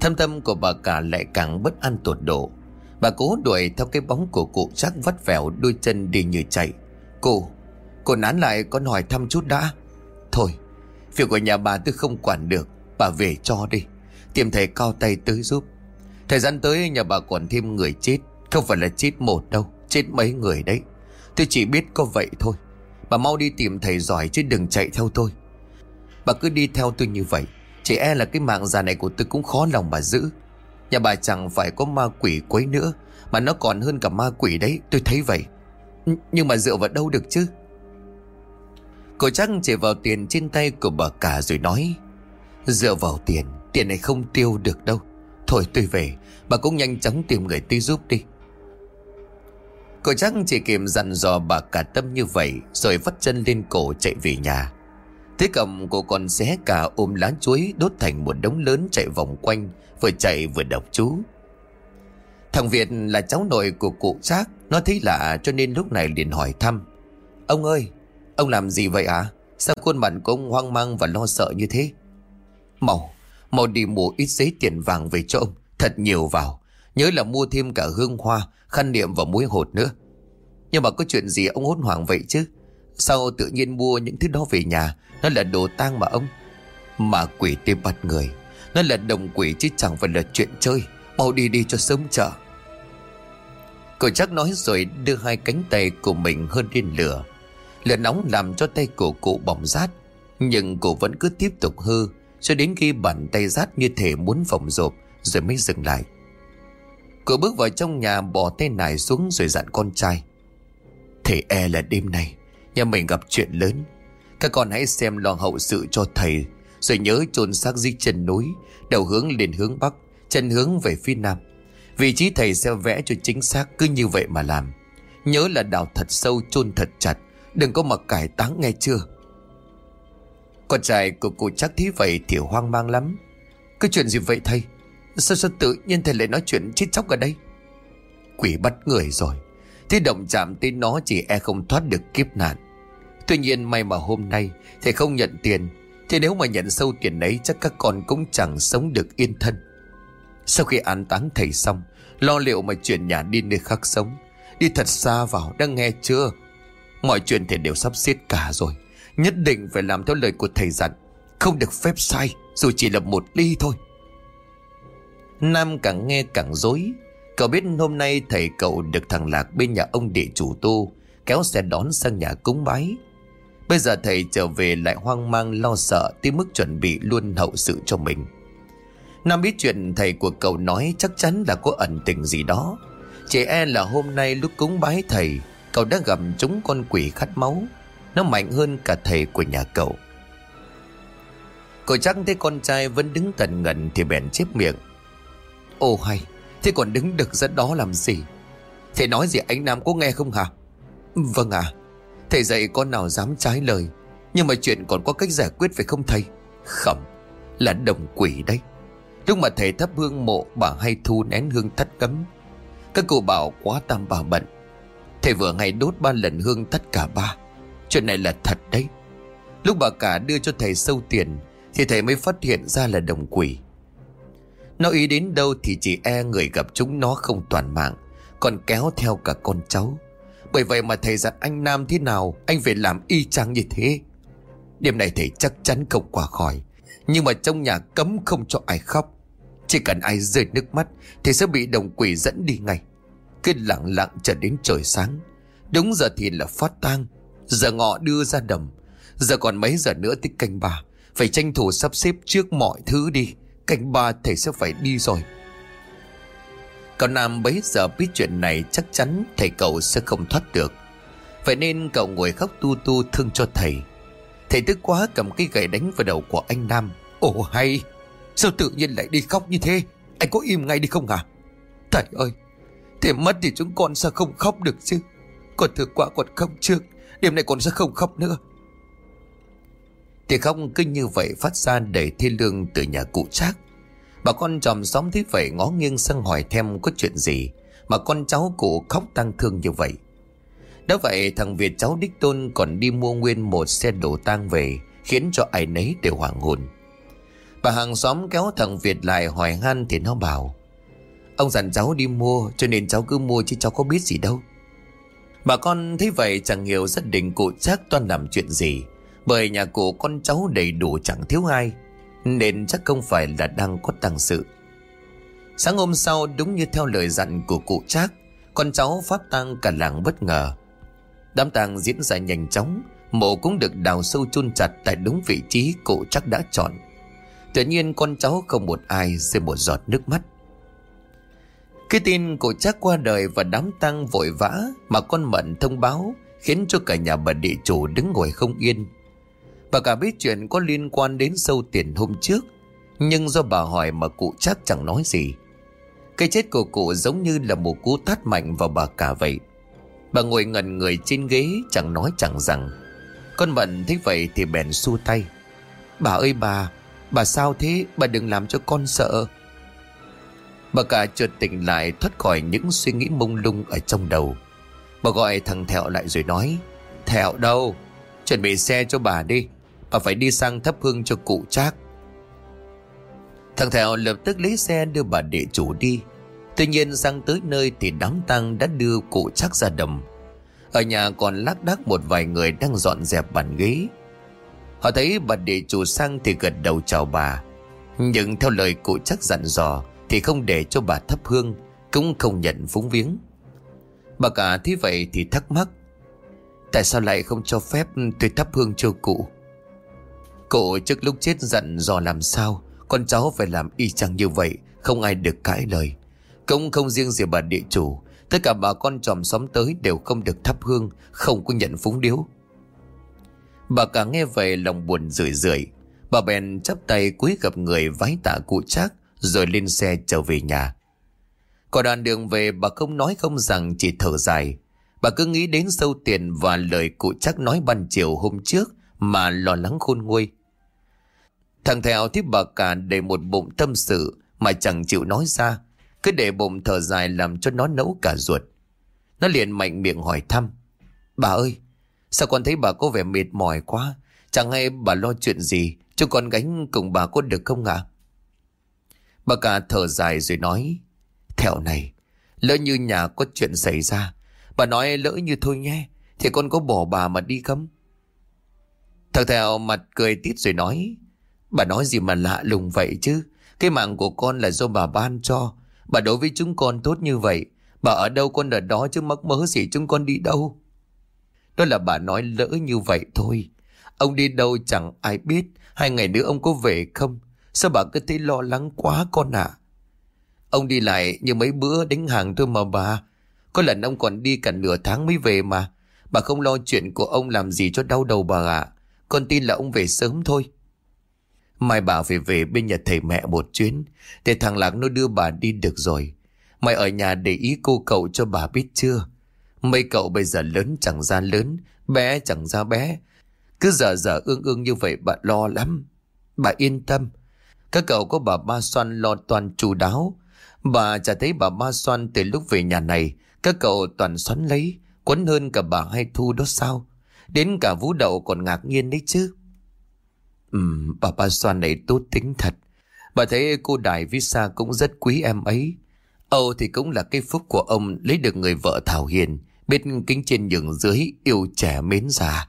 Thâm tâm của bà cả lại càng bất an tột độ. Bà cố đuổi theo cái bóng của cụ chắc vắt vẻo đôi chân đi như chạy. Cô Cô nán lại con hỏi thăm chút đã. Thôi, Việc của nhà bà tôi không quản được, Bà về cho đi. Tìm thầy cao tay tới giúp. Thời gian tới nhà bà còn thêm người chết. Không phải là chết một đâu, Chết mấy người đấy. Tôi chỉ biết có vậy thôi. Bà mau đi tìm thầy giỏi chứ đừng chạy theo tôi. Bà cứ đi theo tôi như vậy, Chỉ e là cái mạng già này của tôi cũng khó lòng bà giữ. Nhà bà chẳng phải có ma quỷ quấy nữa, Mà nó còn hơn cả ma quỷ đấy, Tôi thấy vậy. Nhưng mà dựa vào đâu được chứ? Cô chắc chỉ vào tiền trên tay của bà cả rồi nói, Dựa vào tiền Tiền này không tiêu được đâu. Thôi tôi về, Bà cũng nhanh chóng tìm người tôi giúp đi. Cô chắc chỉ kịp dặn dò bà cả tâm như vậy, Rồi vắt chân lên cổ chạy về nhà. Thế cầm cô còn xé cả ôm lá chuối, Đốt thành một đống lớn chạy vòng quanh, Vừa chạy vừa đọc chú. Thằng Việt là cháu nội của cụ Trác, Nó thấy lạ cho nên lúc này liền hỏi thăm. Ông ơi, Ông làm gì vậy à Sao khuôn mặt của ông hoang mang và lo sợ như thế? Màu Màu đi mua ít giấy tiền vàng về cho ông, Thật nhiều vào. Nhớ là mua thêm cả hương hoa, Khăn niệm và muối hột nữa. Nhưng mà có chuyện gì ông hốt hoảng vậy chứ? Sao tự nhiên mua những thứ đó về nhà? Nó là đồ tang mà ông. Mà quỷ tê bắt người. Nó là đồng quỷ chứ chẳng phải là chuyện chơi. Mau đi đi cho sớm chợ. Cô chắc nói rồi đưa hai cánh tay của mình hơn lên lửa. Lửa nóng làm cho tay của cụ bỏng rát, Nhưng cụ vẫn cứ tiếp tục hư, Cho đến khi bàn tay rát như thể muốn phồng rộp, Rồi mới dừng lại. Cô bước vào trong nhà bỏ tay nải xuống rồi dặn con trai. Thầy e là đêm nay, Nhà mình gặp chuyện lớn. Các con hãy xem lo hậu sự cho thầy, Rồi nhớ chôn xác dưới chân núi, Đầu hướng lên hướng bắc, Chân hướng về phía nam. Vị trí thầy sẽ vẽ cho chính xác cứ như vậy mà làm. Nhớ là đào thật sâu, chôn thật chặt, Đừng có mặc cải táng nghe chưa? Con trai của cụ chắc thế vậy thì hoang mang lắm. Cái chuyện gì vậy thầy? Sao sao tự nhiên thầy lại nói chuyện chết chóc ở đây? Quỷ bắt người rồi. Thế động chạm tới nó chỉ e không thoát được kiếp nạn. Tuy nhiên may mà hôm nay Thầy không nhận tiền, Thì nếu mà nhận sâu tiền ấy Chắc các con cũng chẳng sống được yên thân. Sau khi an táng thầy xong, Lo liệu mà chuyển nhà đi nơi khác sống, Đi thật xa vào đang nghe chưa? Mọi chuyện thầy đều sắp xếp cả rồi, Nhất định phải làm theo lời của thầy dặn, Không được phép sai, Dù chỉ là một ly thôi. Nam càng nghe càng dối. Cậu biết hôm nay thầy cậu được thằng Lạc bên nhà ông địa chủ tu Kéo xe đón sang nhà cúng bái. Bây giờ thầy trở về lại hoang mang, lo sợ, Tới mức chuẩn bị luôn hậu sự cho mình. Nam biết chuyện thầy của cậu nói chắc chắn là có ẩn tình gì đó. Chỉ e là hôm nay lúc cúng bái thầy, Cậu đã gặp chúng con quỷ khát máu. Nó mạnh hơn cả thầy của nhà cậu. Cậu chắc thấy con trai vẫn đứng tần ngần Thì bèn chép miệng. Ô hay, Thế còn đứng được ra đó làm gì? Thầy nói gì anh Nam có nghe không hả? Vâng à Thầy dạy con nào dám trái lời, Nhưng mà chuyện còn có cách giải quyết phải không thầy? Khẩm Là đồng quỷ đấy. Lúc mà thầy thắp hương mộ, bà hay thu nén hương thắt cấm. Các cụ bảo quá tam bà bận. Thầy vừa ngày đốt ba lần hương tất cả ba. Chuyện này là thật đấy. Lúc bà cả đưa cho thầy sâu tiền, Thì thầy mới phát hiện ra là đồng quỷ. Nó ý đến đâu thì chỉ e người gặp chúng nó không toàn mạng, Còn kéo theo cả con cháu. Bởi vậy mà thầy dặn anh Nam thế nào, Anh phải làm y chang như thế. Đêm này thầy chắc chắn không qua khỏi, Nhưng mà trong nhà cấm không cho ai khóc. Chỉ cần ai rơi nước mắt Thì sẽ bị đồng quỷ dẫn đi ngay. Cứ lặng lặng chờ đến trời sáng. Đúng giờ thì là phát tang, Giờ ngọ đưa ra đầm, Giờ còn mấy giờ nữa tới canh bà, Phải tranh thủ sắp xếp trước mọi thứ đi. Canh ba thầy sẽ phải đi rồi. Cậu Nam bấy giờ biết chuyện này Chắc chắn thầy cậu sẽ không thoát được. Vậy nên cậu ngồi khóc tu tu thương cho thầy. Thầy tức quá cầm cái gậy đánh vào đầu của anh Nam. Ồ, hay! Sao tự nhiên lại đi khóc như thế? Anh có im ngay đi không à Thầy ơi! Thầy mất thì chúng con sao không khóc được chứ. Còn thừa quả còn khóc trước, Đêm nay con sẽ không khóc nữa. Thì khóc cứ như vậy phát ra đầy thi lương từ nhà cụ trác. Bà con chòm xóm thấy vậy ngó nghiêng sang hỏi thêm có chuyện gì Mà con cháu cụ khóc tăng thương như vậy. Đó vậy, thằng Việt cháu Đích Tôn còn đi mua nguyên một xe đồ tang về, Khiến cho ai nấy đều hoảng hồn. Bà hàng xóm kéo thằng Việt lại hỏi han thì nó bảo, Ông dặn cháu đi mua, cho nên cháu cứ mua chứ cháu có biết gì đâu. Bà con thấy vậy chẳng hiểu gia đình cụ chắc toan làm chuyện gì. Bởi nhà cụ con cháu đầy đủ chẳng thiếu ai, Nên chắc không phải là đang có tăng sự. Sáng hôm sau, đúng như theo lời dặn của cụ chắc Con cháu phát tang cả làng bất ngờ. Đám tang diễn ra nhanh chóng, Mộ cũng được đào sâu chôn chặt tại đúng vị trí cụ chắc đã chọn. Tự nhiên con cháu không một ai rơi một giọt nước mắt. Cái tin cụ chắc qua đời và đám tang vội vã Mà con Mận thông báo, Khiến cho cả nhà bà địa chủ đứng ngồi không yên. Bà cả biết chuyện có liên quan đến sâu tiền hôm trước, Nhưng do bà hỏi mà cụ chắc chẳng nói gì. Cái chết của cụ giống như là một cú tát mạnh vào bà cả vậy. Bà ngồi ngẩn người trên ghế, chẳng nói chẳng rằng. Con Mận thấy vậy thì bèn xua tay. Bà ơi bà Bà sao thế? Bà đừng làm cho con sợ. Bà cả chợt tỉnh lại, thoát khỏi những suy nghĩ mông lung ở trong đầu. Bà gọi thằng Thẹo lại rồi nói, Thẹo đâu? Chuẩn bị xe cho bà đi và phải đi sang thắp hương cho cụ trác. Thằng Thẹo lập tức lấy xe đưa bà địa chủ đi. Tuy nhiên sang tới nơi thì đám tang đã đưa cụ trác ra đầm. Ở nhà còn lác đác một vài người đang dọn dẹp bàn ghế. Họ thấy bà địa chủ sang thì gật đầu chào bà. Nhưng theo lời cụ trác dặn dò Thì không để cho bà thắp hương, Cũng không nhận phúng viếng. Bà cả thấy vậy thì thắc mắc, Tại sao lại không cho phép tôi thắp hương cho cụ? Cụ trước lúc chết giận dò làm sao? Con cháu phải làm y chang như vậy, Không ai được cãi lời. Cũng không riêng gì bà địa chủ, Tất cả bà con tròm xóm tới đều không được thắp hương, Không có nhận phúng điếu. Bà cả nghe vậy lòng buồn rười rượi. Bà bèn chắp tay cúi gặp người vái tạ cụ chắc Rồi lên xe trở về nhà. Có đoạn đường về, bà không nói không rằng, chỉ thở dài. Bà cứ nghĩ đến sâu tiền và lời cụ chắc nói ban chiều hôm trước mà lo lắng khôn nguôi. Thằng Thèo tiếp bà cả để một bụng tâm sự Mà chẳng chịu nói ra, Cứ để bụng thở dài làm cho nó nấu cả ruột. Nó liền mạnh miệng hỏi thăm, Bà ơi, Sao con thấy bà có vẻ mệt mỏi quá? Chẳng hay bà lo chuyện gì Cho con gánh cùng bà có được không ạ? Bà cả thở dài rồi nói, Thèo này, Lỡ như nhà có chuyện xảy ra, Bà nói lỡ như thôi nhé, Thì con có bỏ bà mà đi không? Thằng Thèo mặt cười tít rồi nói, Bà nói gì mà lạ lùng vậy chứ Cái mạng của con là do bà ban cho Bà đối với chúng con tốt như vậy, Bà ở đâu con ở đó chứ mắc mớ gì chúng con đi đâu đó là bà nói lỡ như vậy thôi. Ông đi đâu chẳng ai biết. Hai ngày nữa ông có về không? Sao bà cứ thấy lo lắng quá con ạ? Ông đi lại như mấy bữa đánh hàng thôi mà bà. Có lần ông còn đi cả nửa tháng mới về mà. Bà không lo chuyện của ông làm gì cho đau đầu bà ạ. Con tin là ông về sớm thôi. Mai bà phải về bên nhà thầy mẹ một chuyến. Để thằng Lạc nó đưa bà đi được rồi. Mày ở nhà để ý cô cậu cho bà biết chưa? Mấy cậu bây giờ lớn chẳng ra lớn, bé chẳng ra bé. Cứ giờ giờ ương ương như vậy bà lo lắm. Bà yên tâm. Các cậu có bà Ba Xoan lo toàn chu đáo. Bà chả thấy bà Ba Xoan từ lúc về nhà này. Các cậu toàn xoắn lấy. Quấn hơn cả bà Hai Thu đó sao? Đến cả vũ đậu còn ngạc nhiên đấy chứ. Ừm, bà Ba Xoan này tốt tính thật. Bà thấy cô Đài Visa cũng rất quý em ấy. Âu thì cũng là cái phúc của ông lấy được người vợ Thảo Hiền biết kính trên nhường dưới yêu trẻ mến già.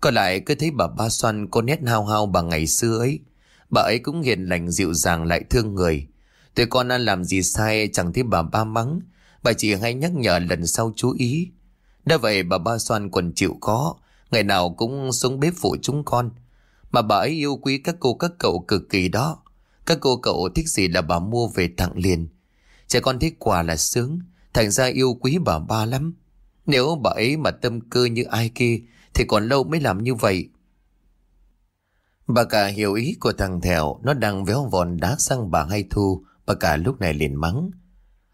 Còn lại cứ thấy bà Ba Xoan có nét hao hao bà ngày xưa ấy. Bà ấy cũng hiền lành dịu dàng lại thương người. Tụi con ăn làm gì sai chẳng thấy bà ba mắng. Bà chỉ hay nhắc nhở lần sau chú ý. Đã vậy bà Ba Xoan còn chịu khó, Ngày nào cũng xuống bếp phụ chúng con. Mà bà ấy yêu quý các cô, các cậu cực kỳ đó. Các cô, cậu thích gì là bà mua về tặng liền. Trẻ con thích quà là sướng. Thành ra yêu quý bà ba lắm Nếu bà ấy mà tâm cơ như ai kia, Thì còn lâu mới làm như vậy Bà cả hiểu ý của thằng Thèo Nó đang véo vòn đá sang bà hay Thu Bà cả lúc này liền mắng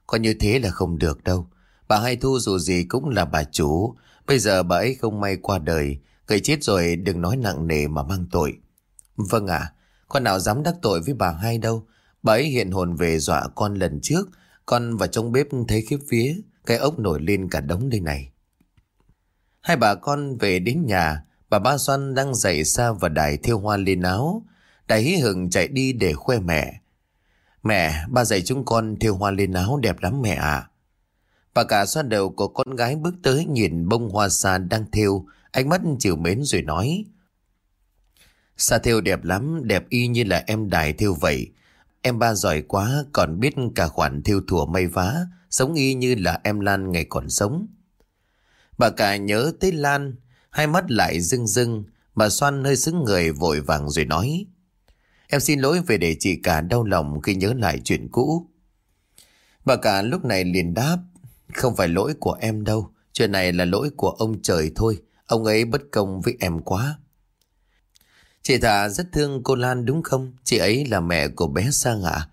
Còn như thế là không được đâu Bà Hai Thu dù gì cũng là bà chủ Bây giờ bà ấy không may qua đời Người chết rồi đừng nói nặng nề mà mang tội Vâng ạ à, Con nào dám đắc tội với bà hai đâu Bà ấy hiện hồn về dọa con lần trước con vào trong bếp thấy khiếp vía, cái ốc nổi lên cả đống đây này. Hai bà con về đến nhà, bà Ba Xoan đang dậy xa và đài thiêu hoa lên áo. Đài hí hừng chạy đi để khoe mẹ. Mẹ, ba dạy chúng con thiêu hoa lên áo đẹp lắm mẹ ạ. Bà cả xoa đầu của con gái bước tới nhìn bông hoa xa đang thiêu, ánh mắt chiều mến rồi nói. Sa thiêu đẹp lắm, đẹp y như là em đài thiêu vậy. Em ba giỏi quá còn biết cả khoản thiêu thùa may vá, sống y như là em Lan ngày còn sống. Bà cả nhớ tới Lan, hai mắt lại rưng rưng, bà xoan hơi xứng người vội vàng rồi nói. Em xin lỗi về để chị cả đau lòng khi nhớ lại chuyện cũ. Bà cả lúc này liền đáp. Không phải lỗi của em đâu. Chuyện này là lỗi của ông trời thôi. Ông ấy bất công với em quá. Chị Thà rất thương cô Lan đúng không? Chị ấy là mẹ của bé Sang ạ.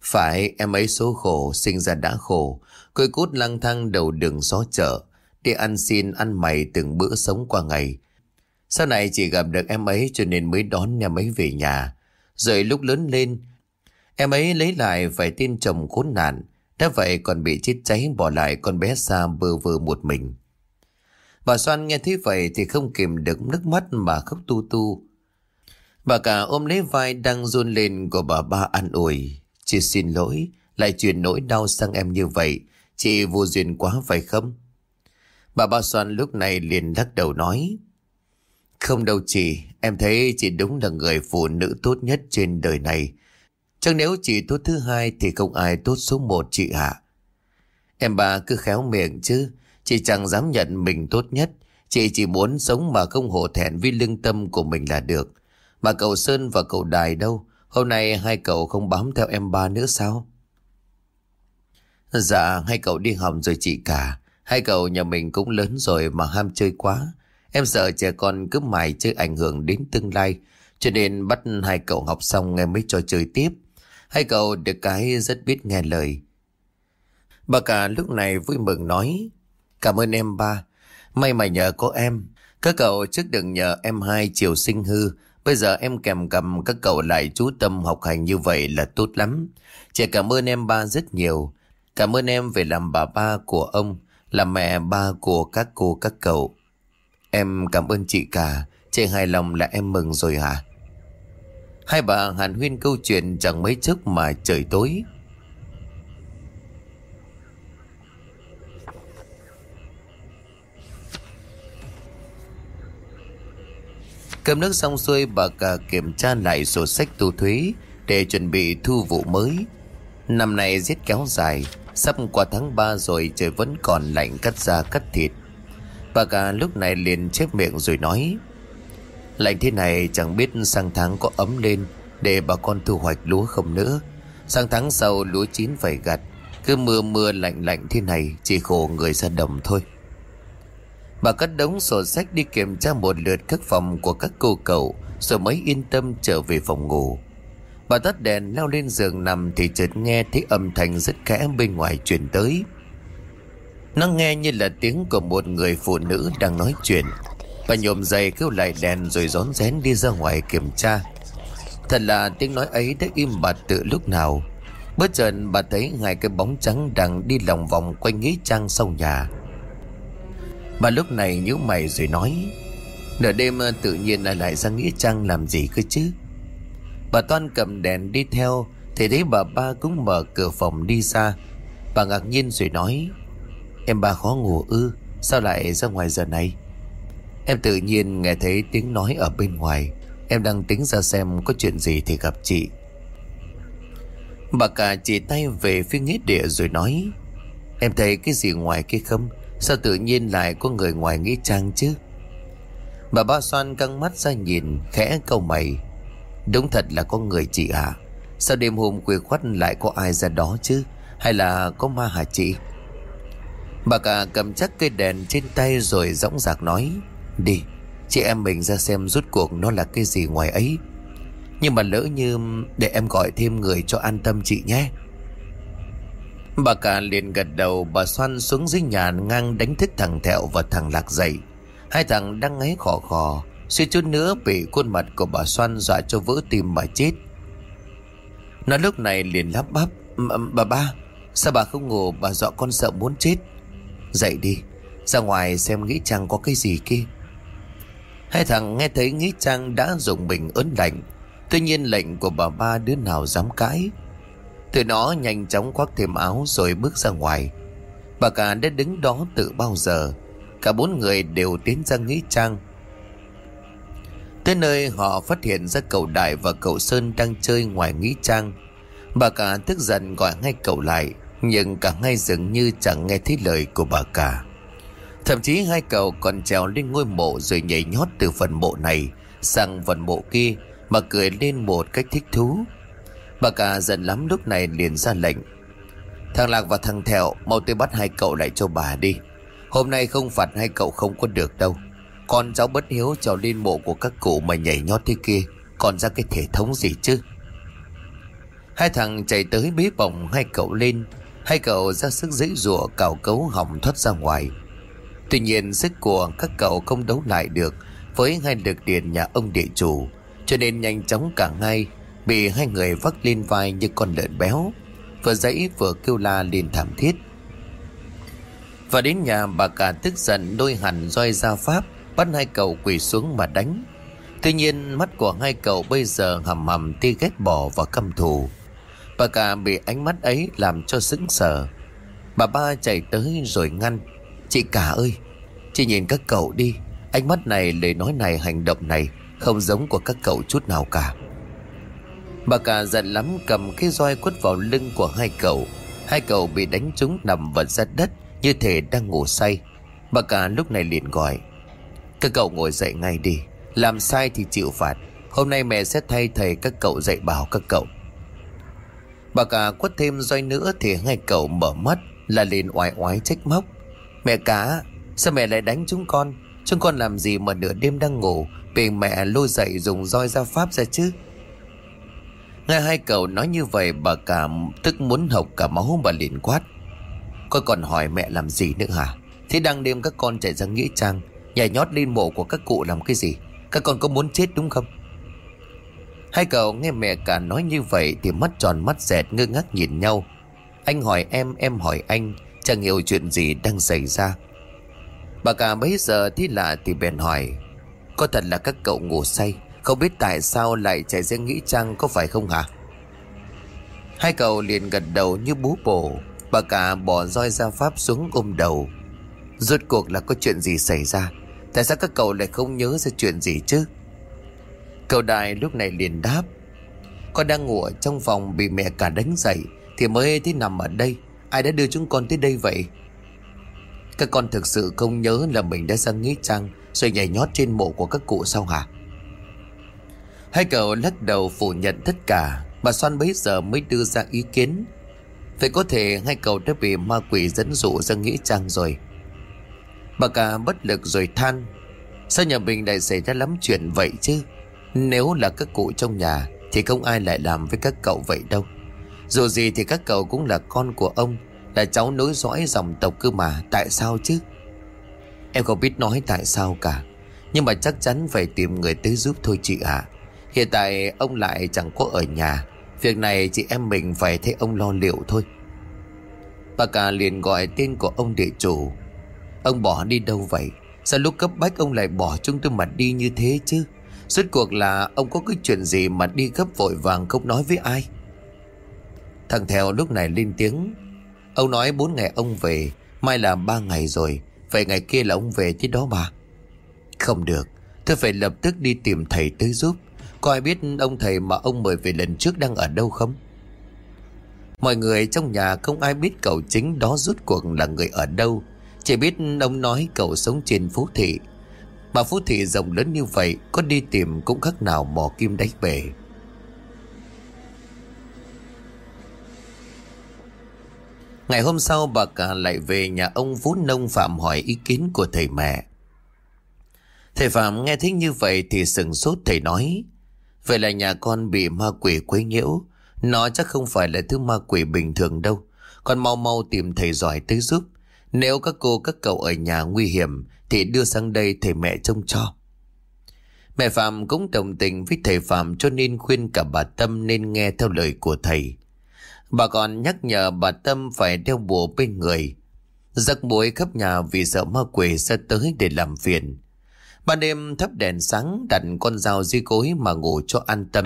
Phải, em ấy số khổ, sinh ra đã khổ. Côi cút lang thang đầu đường xó chợ. Đi ăn xin, ăn mày từng bữa sống qua ngày. Sau này chị gặp được em ấy cho nên mới đón em ấy về nhà. Rồi lúc lớn lên, em ấy lấy lại vài tên chồng khốn nạn. Đã vậy còn bị chết cháy bỏ lại con bé xa bơ vơ một mình. Bà Soan nghe thấy vậy thì không kìm được nước mắt mà khóc tu tu. Bà cả ôm lấy vai đang run lên của bà ba an ủi. Chị xin lỗi, lại truyền nỗi đau sang em như vậy. Chị vô duyên quá phải không? Bà ba Soan lúc này liền lắc đầu nói. Không đâu chị, em thấy chị đúng là người phụ nữ tốt nhất trên đời này. Chẳng nếu chị tốt thứ hai thì không ai tốt số một chị hả? Em bà cứ khéo miệng chứ, chị chẳng dám nhận mình tốt nhất. Chị chỉ muốn sống mà không hổ thẹn với lương tâm của mình là được. Mà cậu Sơn và cậu Đài đâu? Hôm nay hai cậu không bám theo em ba nữa sao? Dạ, hai cậu đi học rồi chị cả. Hai cậu nhà mình cũng lớn rồi mà ham chơi quá. Em sợ trẻ con cứ mải chơi ảnh hưởng đến tương lai. Cho nên bắt hai cậu học xong em mới cho chơi tiếp. Hai cậu được cái rất biết nghe lời. Bà cả lúc này vui mừng nói. Cảm ơn em ba. May mà nhờ có em. Các cậu trước đừng nhờ em hai chiều sinh hư. Bây giờ em kèm cầm các cậu lại chú tâm học hành như vậy là tốt lắm. Chị cảm ơn em ba rất nhiều. Cảm ơn em về làm bà ba của ông, làm mẹ ba của các cô các cậu. Em cảm ơn chị cả, chị hài lòng là em mừng rồi hả? Hai bà hàn huyên câu chuyện chẳng mấy chốc mà trời tối. Cầm nước xong xuôi bà cả kiểm tra lại sổ sách tu thuế để chuẩn bị thu vụ mới. Năm nay giết kéo dài, sắp qua tháng 3 rồi trời vẫn còn lạnh cắt da cắt thịt. Bà cả lúc này liền chép miệng rồi nói Lạnh thế này chẳng biết sang tháng có ấm lên Để bà con thu hoạch lúa không nữa. Sang tháng sau lúa chín phải gặt, Cứ mưa mưa lạnh lạnh thế này Chỉ khổ người ra đồng thôi. Bà cất đống sổ sách đi kiểm tra một lượt các phòng của các cô cậu, Rồi mới yên tâm trở về phòng ngủ. Bà tắt đèn leo lên giường nằm Thì chợt nghe thấy âm thanh rất khẽ bên ngoài truyền tới. Nó nghe như là tiếng của một người phụ nữ đang nói chuyện. Bà nhộm dày kêu lại đèn rồi rón rén đi ra ngoài kiểm tra. Thật là tiếng nói ấy đã im bặt từ lúc nào. Bất chợt bà thấy hai cái bóng trắng đang đi lòng vòng quanh nghĩa trang sau nhà. Bà lúc này nhíu mày rồi nói, Nửa đêm tự nhiên lại lại ra nghĩa trang làm gì cơ chứ? Bà Toan cầm đèn đi theo, Thì thấy bà ba cũng mở cửa phòng đi ra. Bà ngạc nhiên rồi nói, Em ba khó ngủ ư, Sao lại ra ngoài giờ này? Em tự nhiên nghe thấy tiếng nói ở bên ngoài. Em đang tính ra xem có chuyện gì thì gặp chị. Bà cả chỉ tay về phía nghĩa địa rồi nói, Em thấy cái gì ngoài kia không? Sao tự nhiên lại có người ngoài nghĩa trang chứ? Bà ba xoan căng mắt ra nhìn, Khẽ câu mày. Đúng thật là có người chị à Sao đêm hôm khuya khoắt lại có ai ra đó chứ? Hay là có ma hả chị? Bà cả cầm chắc cây đèn trên tay rồi dõng dạc nói Đi, Chị em mình ra xem rút cuộc nó là cái gì ngoài ấy. Nhưng mà lỡ như Để em gọi thêm người cho an tâm chị nhé. Bà cả liền gật đầu, Bà xoan xuống dưới nhà ngang đánh thức thằng Thẹo và thằng Lạc dậy. Hai thằng đang ngáy khò khò Suy chút nữa bị khuôn mặt của bà xoan dọa cho vỡ tim bà chết. Nó lúc này liền lắp bắp Bà ba, Sao bà không ngủ? Bà dọa con sợ muốn chết. Dậy đi, Ra ngoài xem Nghĩ chàng có cái gì kia. Hai thằng nghe thấy Nghĩ Trang đã dùng mình ớn lạnh. Tuy nhiên lệnh của bà ba đứa nào dám cãi. Từ nó nhanh chóng khoác thêm áo rồi bước ra ngoài. Bà cả đã đứng đó từ bao giờ? Cả bốn người đều tiến ra Nghĩ Trang. Tới nơi họ phát hiện ra cậu Đại và cậu Sơn đang chơi ngoài Nghĩ Trang. Bà cả tức giận gọi ngay cậu lại, nhưng cả ngay dường như chẳng nghe thấy lời của bà cả. Thậm chí hai cậu còn trèo lên ngôi mộ Rồi nhảy nhót từ phần mộ này Sang phần mộ kia mà cười lên một cách thích thú. Bà cả giận lắm lúc này liền ra lệnh. Thằng Lạc và thằng Thẹo, Mau tới bắt hai cậu lại cho bà đi. Hôm nay không phạt hai cậu không có được đâu. Con cháu bất hiếu trèo lên mộ của các cụ mà nhảy nhót thế kia, Còn ra cái thể thống gì chứ? Hai thằng chạy tới bế bỏng hai cậu lên. Hai cậu ra sức dễ dụa cào cấu hỏng thoát ra ngoài. Tuy nhiên, sức của các cậu không đấu lại được Với hai lực điện nhà ông địa chủ, Cho nên nhanh chóng cả hai Bị hai người vắt lên vai như con lợn béo, Vừa dãy vừa kêu la lên thảm thiết. Và đến nhà bà cả tức giận đôi hẳn roi ra pháp, Bắt hai cậu quỳ xuống mà đánh. Tuy nhiên, mắt của hai cậu bây giờ hầm hầm tia ghét bỏ và căm thù. Bà cả bị ánh mắt ấy làm cho sững sờ. Bà ba chạy tới rồi ngăn Chị cả ơi Chị nhìn các cậu đi. Ánh mắt này, lời nói này, hành động này Không giống của các cậu chút nào cả. Bà cả giận lắm cầm cái roi quất vào lưng của hai cậu. Hai cậu bị đánh trúng nằm vật ra đất Như thể đang ngủ say. Bà cả lúc này liền gọi Các cậu ngồi dậy ngay đi. Làm sai thì chịu phạt. Hôm nay mẹ sẽ thay thầy các cậu dạy bảo các cậu. Bà cả quất thêm roi nữa Thì hai cậu mở mắt Là liền oai oái trách móc. Mẹ cả, Sao mẹ lại đánh chúng con? Chúng con làm gì mà nửa đêm đang ngủ, Bị mẹ lôi dậy dùng roi ra pháp ra chứ? Nghe hai cậu nói như vậy, bà cả tức muốn hộc cả máu bà liền quát. Con còn hỏi mẹ làm gì nữa hả? Thế đang đêm các con chạy ra nghĩa trang, Nhảy nhót lên mộ của các cụ làm cái gì? Các con có muốn chết đúng không? Hai cậu nghe mẹ cả nói như vậy Thì mắt tròn mắt dẹt, ngơ ngác nhìn nhau. Anh hỏi em em hỏi anh Chẳng hiểu chuyện gì đang xảy ra. Bà cả bấy giờ thì lạ thì bèn hỏi, Có thật là các cậu ngủ say, Không biết tại sao lại chạy ra nghĩ chăng, có phải không hả? Hai cậu liền gật đầu như bú bổ. Bà cả bỏ roi ra pháp xuống ôm đầu. Rốt cuộc là có chuyện gì xảy ra? Tại sao các cậu lại không nhớ ra chuyện gì chứ? Cậu đại lúc này liền đáp, Con đang ngủ ở trong phòng bị mẹ cả đánh dậy, Thì mới thấy nằm ở đây. Ai đã đưa chúng con tới đây vậy? Các con thực sự không nhớ là mình đã sang Nghĩa Trang, Rồi nhảy nhót trên mộ của các cụ sao hả? Hai cậu lắc đầu phủ nhận tất cả Bà Soan bấy giờ mới đưa ra ý kiến. Vậy có thể hai cậu đã bị ma quỷ dẫn dụ ra Nghĩa Trang rồi. Bà cả bất lực rồi than, Sao nhà mình lại xảy ra lắm chuyện vậy chứ? Nếu là các cụ trong nhà Thì không ai lại làm với các cậu vậy đâu dù gì thì các cậu cũng là con của ông, Là cháu nối dõi dòng tộc cơ mà, Tại sao chứ? Em không biết nói tại sao cả, Nhưng mà chắc chắn phải tìm người tới giúp thôi chị ạ. Hiện tại ông lại chẳng có ở nhà, Việc này chị em mình phải thấy ông lo liệu thôi. Bà cả liền gọi tên của ông địa chủ. Ông bỏ đi đâu vậy? Sao lúc cấp bách ông lại bỏ chúng tôi mà đi như thế chứ? Suốt cuộc là ông có cái chuyện gì mà đi gấp vội vàng không nói với ai? Thằng Theo lúc này lên tiếng. Ông nói bốn ngày ông về, Mai là ba ngày rồi, Vậy ngày kia là ông về chứ đó bà Không được, Tôi phải lập tức đi tìm thầy tới giúp. Có ai biết ông thầy mà ông mời về lần trước đang ở đâu không? Mọi người trong nhà không ai biết cậu chính đó rút cuộc là người ở đâu. Chỉ biết ông nói cậu sống trên phố thị. Mà phố thị rộng lớn như vậy, Có đi tìm cũng khác nào mò kim đáy bể. Ngày hôm sau, bà cả lại về nhà ông Vũ Nông Phạm hỏi ý kiến của thầy mẹ. Thầy Phạm nghe thấy như vậy thì sừng sốt, thầy nói. Vậy là nhà con bị ma quỷ quấy nhiễu. Nó chắc không phải là thứ ma quỷ bình thường đâu. Con mau mau tìm thầy giỏi tới giúp. Nếu các cô, các cậu ở nhà nguy hiểm, thì đưa sang đây thầy mẹ trông cho. Mẹ Phạm cũng đồng tình với thầy Phạm cho nên khuyên cả bà Tâm nên nghe theo lời của thầy. Bà còn nhắc nhở bà Tâm phải đeo bùa bên người. Giặc muối khắp nhà vì sợ ma quỷ sẽ tới để làm phiền. Ban đêm thắp đèn sáng đặt con dao dưới gối mà ngủ cho an tâm.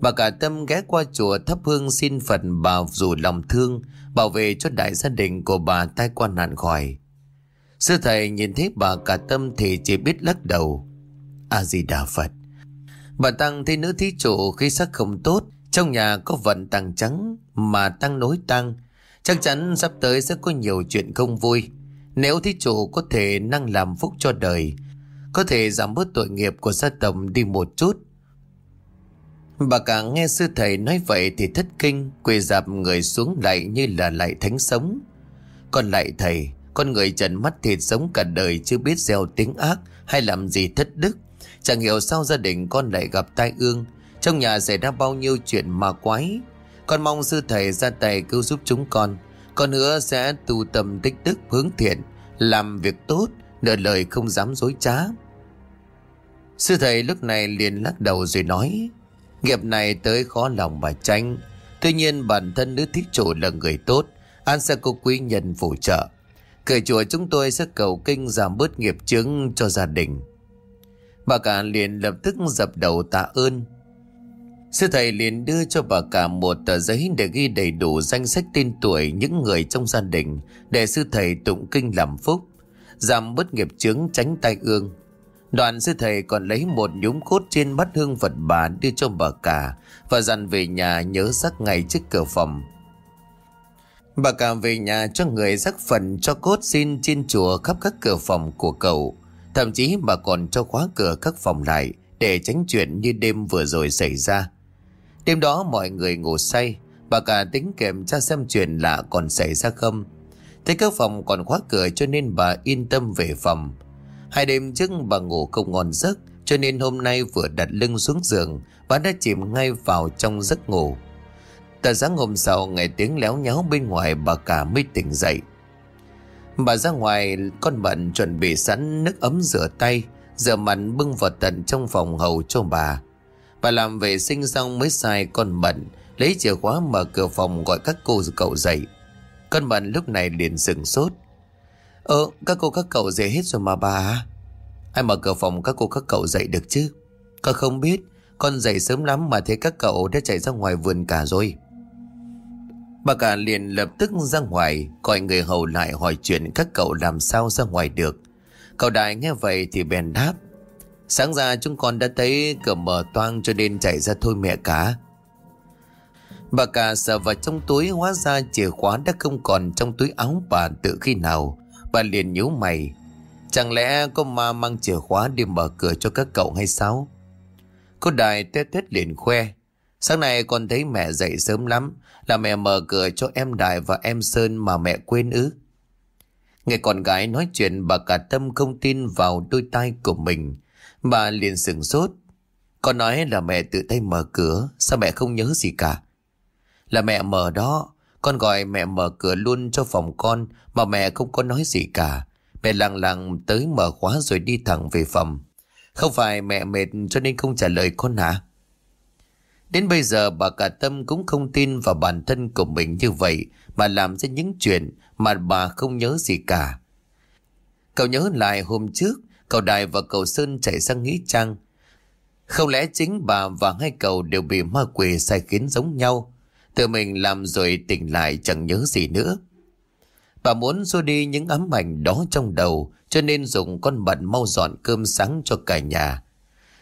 Bà cả Tâm ghé qua chùa thắp hương xin Phật bà dù lòng thương, bảo vệ cho đại gia đình của bà tai qua nạn khỏi. Sư thầy nhìn thấy bà cả Tâm thì chỉ biết lắc đầu. A-di-đà Phật. Bà Tăng thấy nữ thí chủ khi sắc không tốt trong nhà có vận tăng trắng mà tăng nối tăng. Chắc chắn sắp tới sẽ có nhiều chuyện không vui. Nếu thí chủ có thể năng làm phúc cho đời, có thể giảm bớt tội nghiệp của gia tộc đi một chút. Bà cả nghe sư thầy nói vậy thì thất kinh, quỳ dạp người xuống lại như là lại thánh sống. Còn lại thầy, con người trần mắt thịt sống cả đời chưa biết gieo tiếng ác hay làm gì thất đức. Chẳng hiểu sao gia đình con lại gặp tai ương, trong nhà xảy ra bao nhiêu chuyện ma quái. Con mong sư thầy ra tay cứu giúp chúng con. Con hứa sẽ tu tâm tích đức hướng thiện, làm việc tốt, nợ lời không dám dối trá. Sư thầy lúc này liền lắc đầu rồi nói Nghiệp này tới khó lòng mà tranh Tuy nhiên bản thân nữ thích chủ là người tốt An sẽ có quý nhân phù trợ Cửa chùa chúng tôi sẽ cầu kinh giảm bớt nghiệp chứng cho gia đình Bà cả liền lập tức dập đầu tạ ơn Sư thầy liền đưa cho bà cả một tờ giấy để ghi đầy đủ danh sách tên tuổi những người trong gia đình để sư thầy tụng kinh làm phúc, giảm bớt nghiệp chướng tránh tai ương. Đoàn sư thầy còn lấy một nhúm cốt trên bát hương Phật bà đưa cho bà cả và dặn về nhà nhớ sắc ngày trước cửa phòng. Bà cả về nhà cho người rắc phần cho cốt xin trên chùa khắp các cửa phòng của cậu. Thậm chí bà còn cho khóa cửa các phòng lại để tránh chuyện như đêm vừa rồi xảy ra. Đêm đó mọi người ngủ say, bà cả tính kèm tra xem chuyện lạ còn xảy ra không. Thấy các phòng còn khóa cửa cho nên bà yên tâm về phòng. Hai đêm trước bà ngủ không ngon giấc cho nên hôm nay vừa đặt lưng xuống giường bà đã chìm ngay vào trong giấc ngủ. Tờ sáng hôm sau nghe tiếng léo nháo bên ngoài bà cả mới tỉnh dậy. Bà ra ngoài con bận chuẩn bị sẵn nước ấm rửa tay Rửa mặt bưng vào tận trong phòng hầu cho bà Bà làm vệ sinh xong mới sai con bận. Lấy chìa khóa mở cửa phòng gọi các cô cậu dậy. Con bận lúc này liền sừng sốt. Ờ các cô các cậu dậy hết rồi mà bà. Ai mở cửa phòng các cô các cậu dậy được chứ? Con không biết. Con dậy sớm lắm mà thấy các cậu đã chạy ra ngoài vườn cả rồi. Bà cả liền lập tức ra ngoài, Gọi người hầu lại hỏi chuyện các cậu làm sao ra ngoài được. Cậu đại nghe vậy thì bèn đáp. Sáng ra chúng con đã thấy cửa mở toang cho nên chạy ra thôi mẹ cá. Bà cả sờ vào trong túi, hóa ra chìa khóa đã không còn trong túi áo bà tự khi nào. Bà liền nhíu mày. Chẳng lẽ có ma mang chìa khóa đi mở cửa cho các cậu hay sao? Cô đài tét tét liền khoe. Sáng nay con thấy mẹ dậy sớm lắm, Là mẹ mở cửa cho em Đại và em Sơn mà mẹ quên ư. Nghe con gái nói chuyện, bà cả tâm không tin vào đôi tai của mình. Bà liền sừng sốt. Con nói là mẹ tự tay mở cửa, Sao mẹ không nhớ gì cả? Là mẹ mở đó, Con gọi mẹ mở cửa luôn cho phòng con, Mà mẹ không có nói gì cả. Mẹ lặng lặng tới mở khóa rồi đi thẳng về phòng. Không phải mẹ mệt cho nên không trả lời con hả? Đến bây giờ bà cả tâm cũng không tin vào bản thân của mình như vậy, Mà làm ra những chuyện mà bà không nhớ gì cả. Cậu nhớ lại hôm trước Cậu Đại và cậu Sơn chạy sang Nghĩ Trang. Không lẽ chính bà và hai cậu đều bị ma quỷ sai khiến giống nhau? Tự mình làm rồi tỉnh lại chẳng nhớ gì nữa. Bà muốn xua đi những ám ảnh đó trong đầu, Cho nên dùng con bận mau dọn cơm sáng cho cả nhà.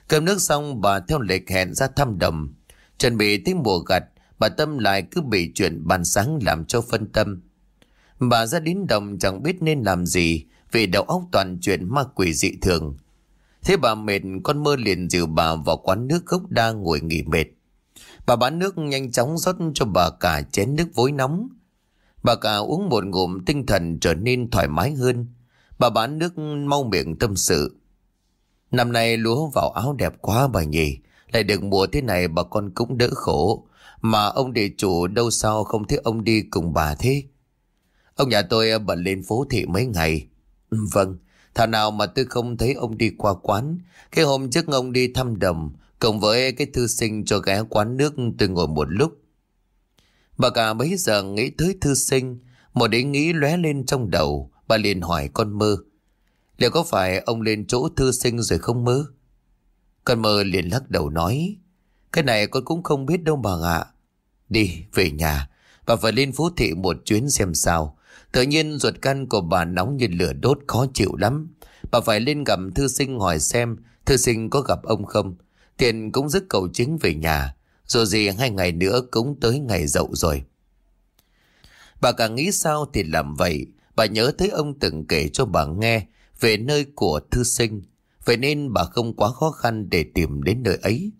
Cơm nước xong, bà theo lịch hẹn ra thăm đầm. Chuẩn bị tới mùa gặt, Bà Tâm lại cứ bị chuyện bàn sáng làm cho phân tâm. Bà ra đến đồng chẳng biết nên làm gì vì đầu óc toàn chuyện ma quỷ dị thường. Thế bà mệt, con mơ liền dìu bà vào quán nước gốc đa ngồi nghỉ mệt. Bà bán nước nhanh chóng rót cho bà cả chén nước vối nóng. Bà cả uống một ngụm, tinh thần trở nên thoải mái hơn. Bà bán nước mau miệng tâm sự. Năm nay lúa vào áo đẹp quá bà nhỉ. Lại được mùa thế này bà con cũng đỡ khổ. Mà ông địa chủ đâu sao không thấy ông đi cùng bà thế? Ông nhà tôi bận lên phố thị mấy ngày. Vâng, thảo nào mà tôi không thấy ông đi qua quán. Cái hôm trước ông đi thăm đồng, cộng với cái thư sinh cho ghé quán nước tôi ngồi một lúc. Bà cả bấy giờ nghĩ tới thư sinh, một ý nghĩ lóe lên trong đầu, bà liền hỏi con mơ. Liệu có phải ông lên chỗ thư sinh rồi không mơ? Con mơ liền lắc đầu nói, cái này con cũng không biết đâu bà ạ. Đi, về nhà, bà phải lên phố thị một chuyến xem sao. Tự nhiên ruột căn của bà nóng như lửa đốt khó chịu lắm. Bà phải lên gặp thư sinh hỏi xem thư sinh có gặp ông không. Tiền cũng dứt cầu chính về nhà. Rồi gì hai ngày nữa cũng tới ngày dậu rồi. Bà càng nghĩ sao thì làm vậy. Bà nhớ thấy ông từng kể cho bà nghe về nơi của thư sinh. Vậy nên bà không quá khó khăn để tìm đến nơi ấy.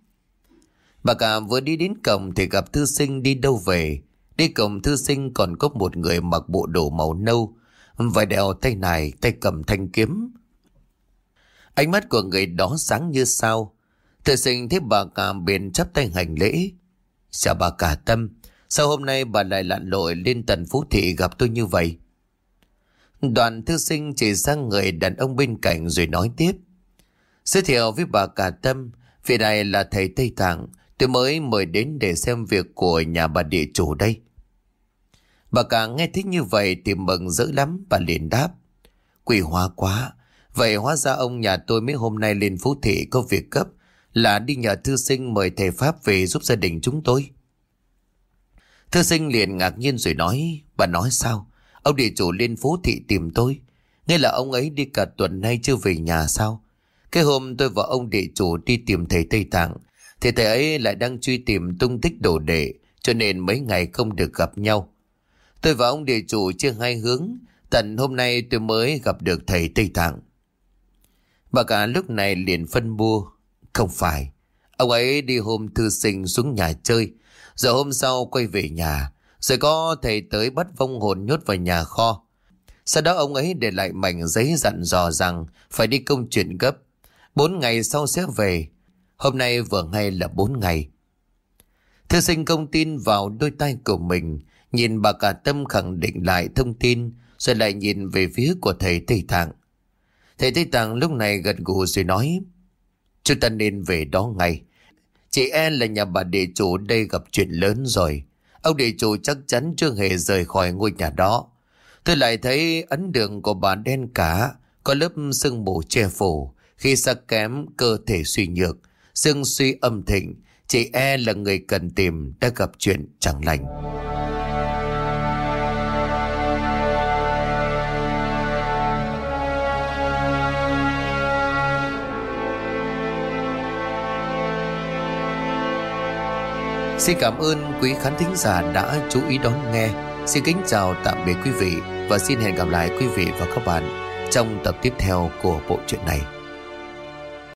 Bà cả vừa đi đến cổng thì gặp thư sinh đi đâu về. Đi cổng thư sinh còn có một người mặc bộ đồ màu nâu, vài đeo tay này tay cầm thanh kiếm. Ánh mắt của người đó sáng như sao. Thư sinh thấy bà cả bền chấp tay hành lễ. Chào bà cả tâm, sao hôm nay bà lại lặn lội lên tần phú thị gặp tôi như vậy? Đoàn thư sinh chỉ sang người đàn ông bên cạnh rồi nói tiếp. Giới thiệu với bà cả tâm, vị này là thầy Tây Tạng, tôi mới mời đến để xem việc của nhà bà địa chủ đây. Bà cả nghe thích như vậy thì mừng dữ lắm, bà liền đáp. Quỷ hóa quá, vậy hóa ra ông nhà tôi mấy hôm nay lên phú thị có việc cấp là đi nhờ thư sinh mời thầy Pháp về giúp gia đình chúng tôi. Thư sinh liền ngạc nhiên rồi nói, bà nói sao? Ông địa chủ lên phố thị tìm tôi. Nghe là ông ấy đi cả tuần nay chưa về nhà sao? Cái hôm tôi và ông địa chủ đi tìm thầy Tây Tạng, thì thầy ấy lại đang truy tìm tung tích đồ đệ, cho nên mấy ngày không được gặp nhau. Tôi và ông địa chủ chia hai hướng, tận hôm nay tôi mới gặp được thầy Tây Tạng. Bà cả lúc này liền phân bua. Không phải, ông ấy đi hôm thư sinh xuống nhà chơi, rồi hôm sau quay về nhà, rồi có thầy tới bắt vong hồn nhốt vào nhà kho. Sau đó ông ấy để lại mảnh giấy dặn dò rằng phải đi công chuyện gấp. Bốn ngày sau sẽ về. Hôm nay vừa ngay là bốn ngày. Thư sinh công tin vào đôi tay của mình, nhìn bà cả tâm khẳng định lại thông tin, rồi lại nhìn về phía của thầy Tây Tạng. Thầy Tây Tạng lúc này gật gù rồi nói, Chúng ta nên về đó ngay. Chị e là nhà bà địa chủ đây gặp chuyện lớn rồi. Ông địa chủ chắc chắn chưa hề rời khỏi ngôi nhà đó. Tôi lại thấy ấn đường của bà đen cả, có lớp sương mù che phủ. Khi sắc kém, cơ thể suy nhược, Dương suy âm thịnh, chị e là người cần tìm đã gặp chuyện chẳng lành. Xin cảm ơn quý khán thính giả đã chú ý đón nghe. Xin kính chào tạm biệt quý vị và xin hẹn gặp lại quý vị và các bạn trong tập tiếp theo của bộ truyện này.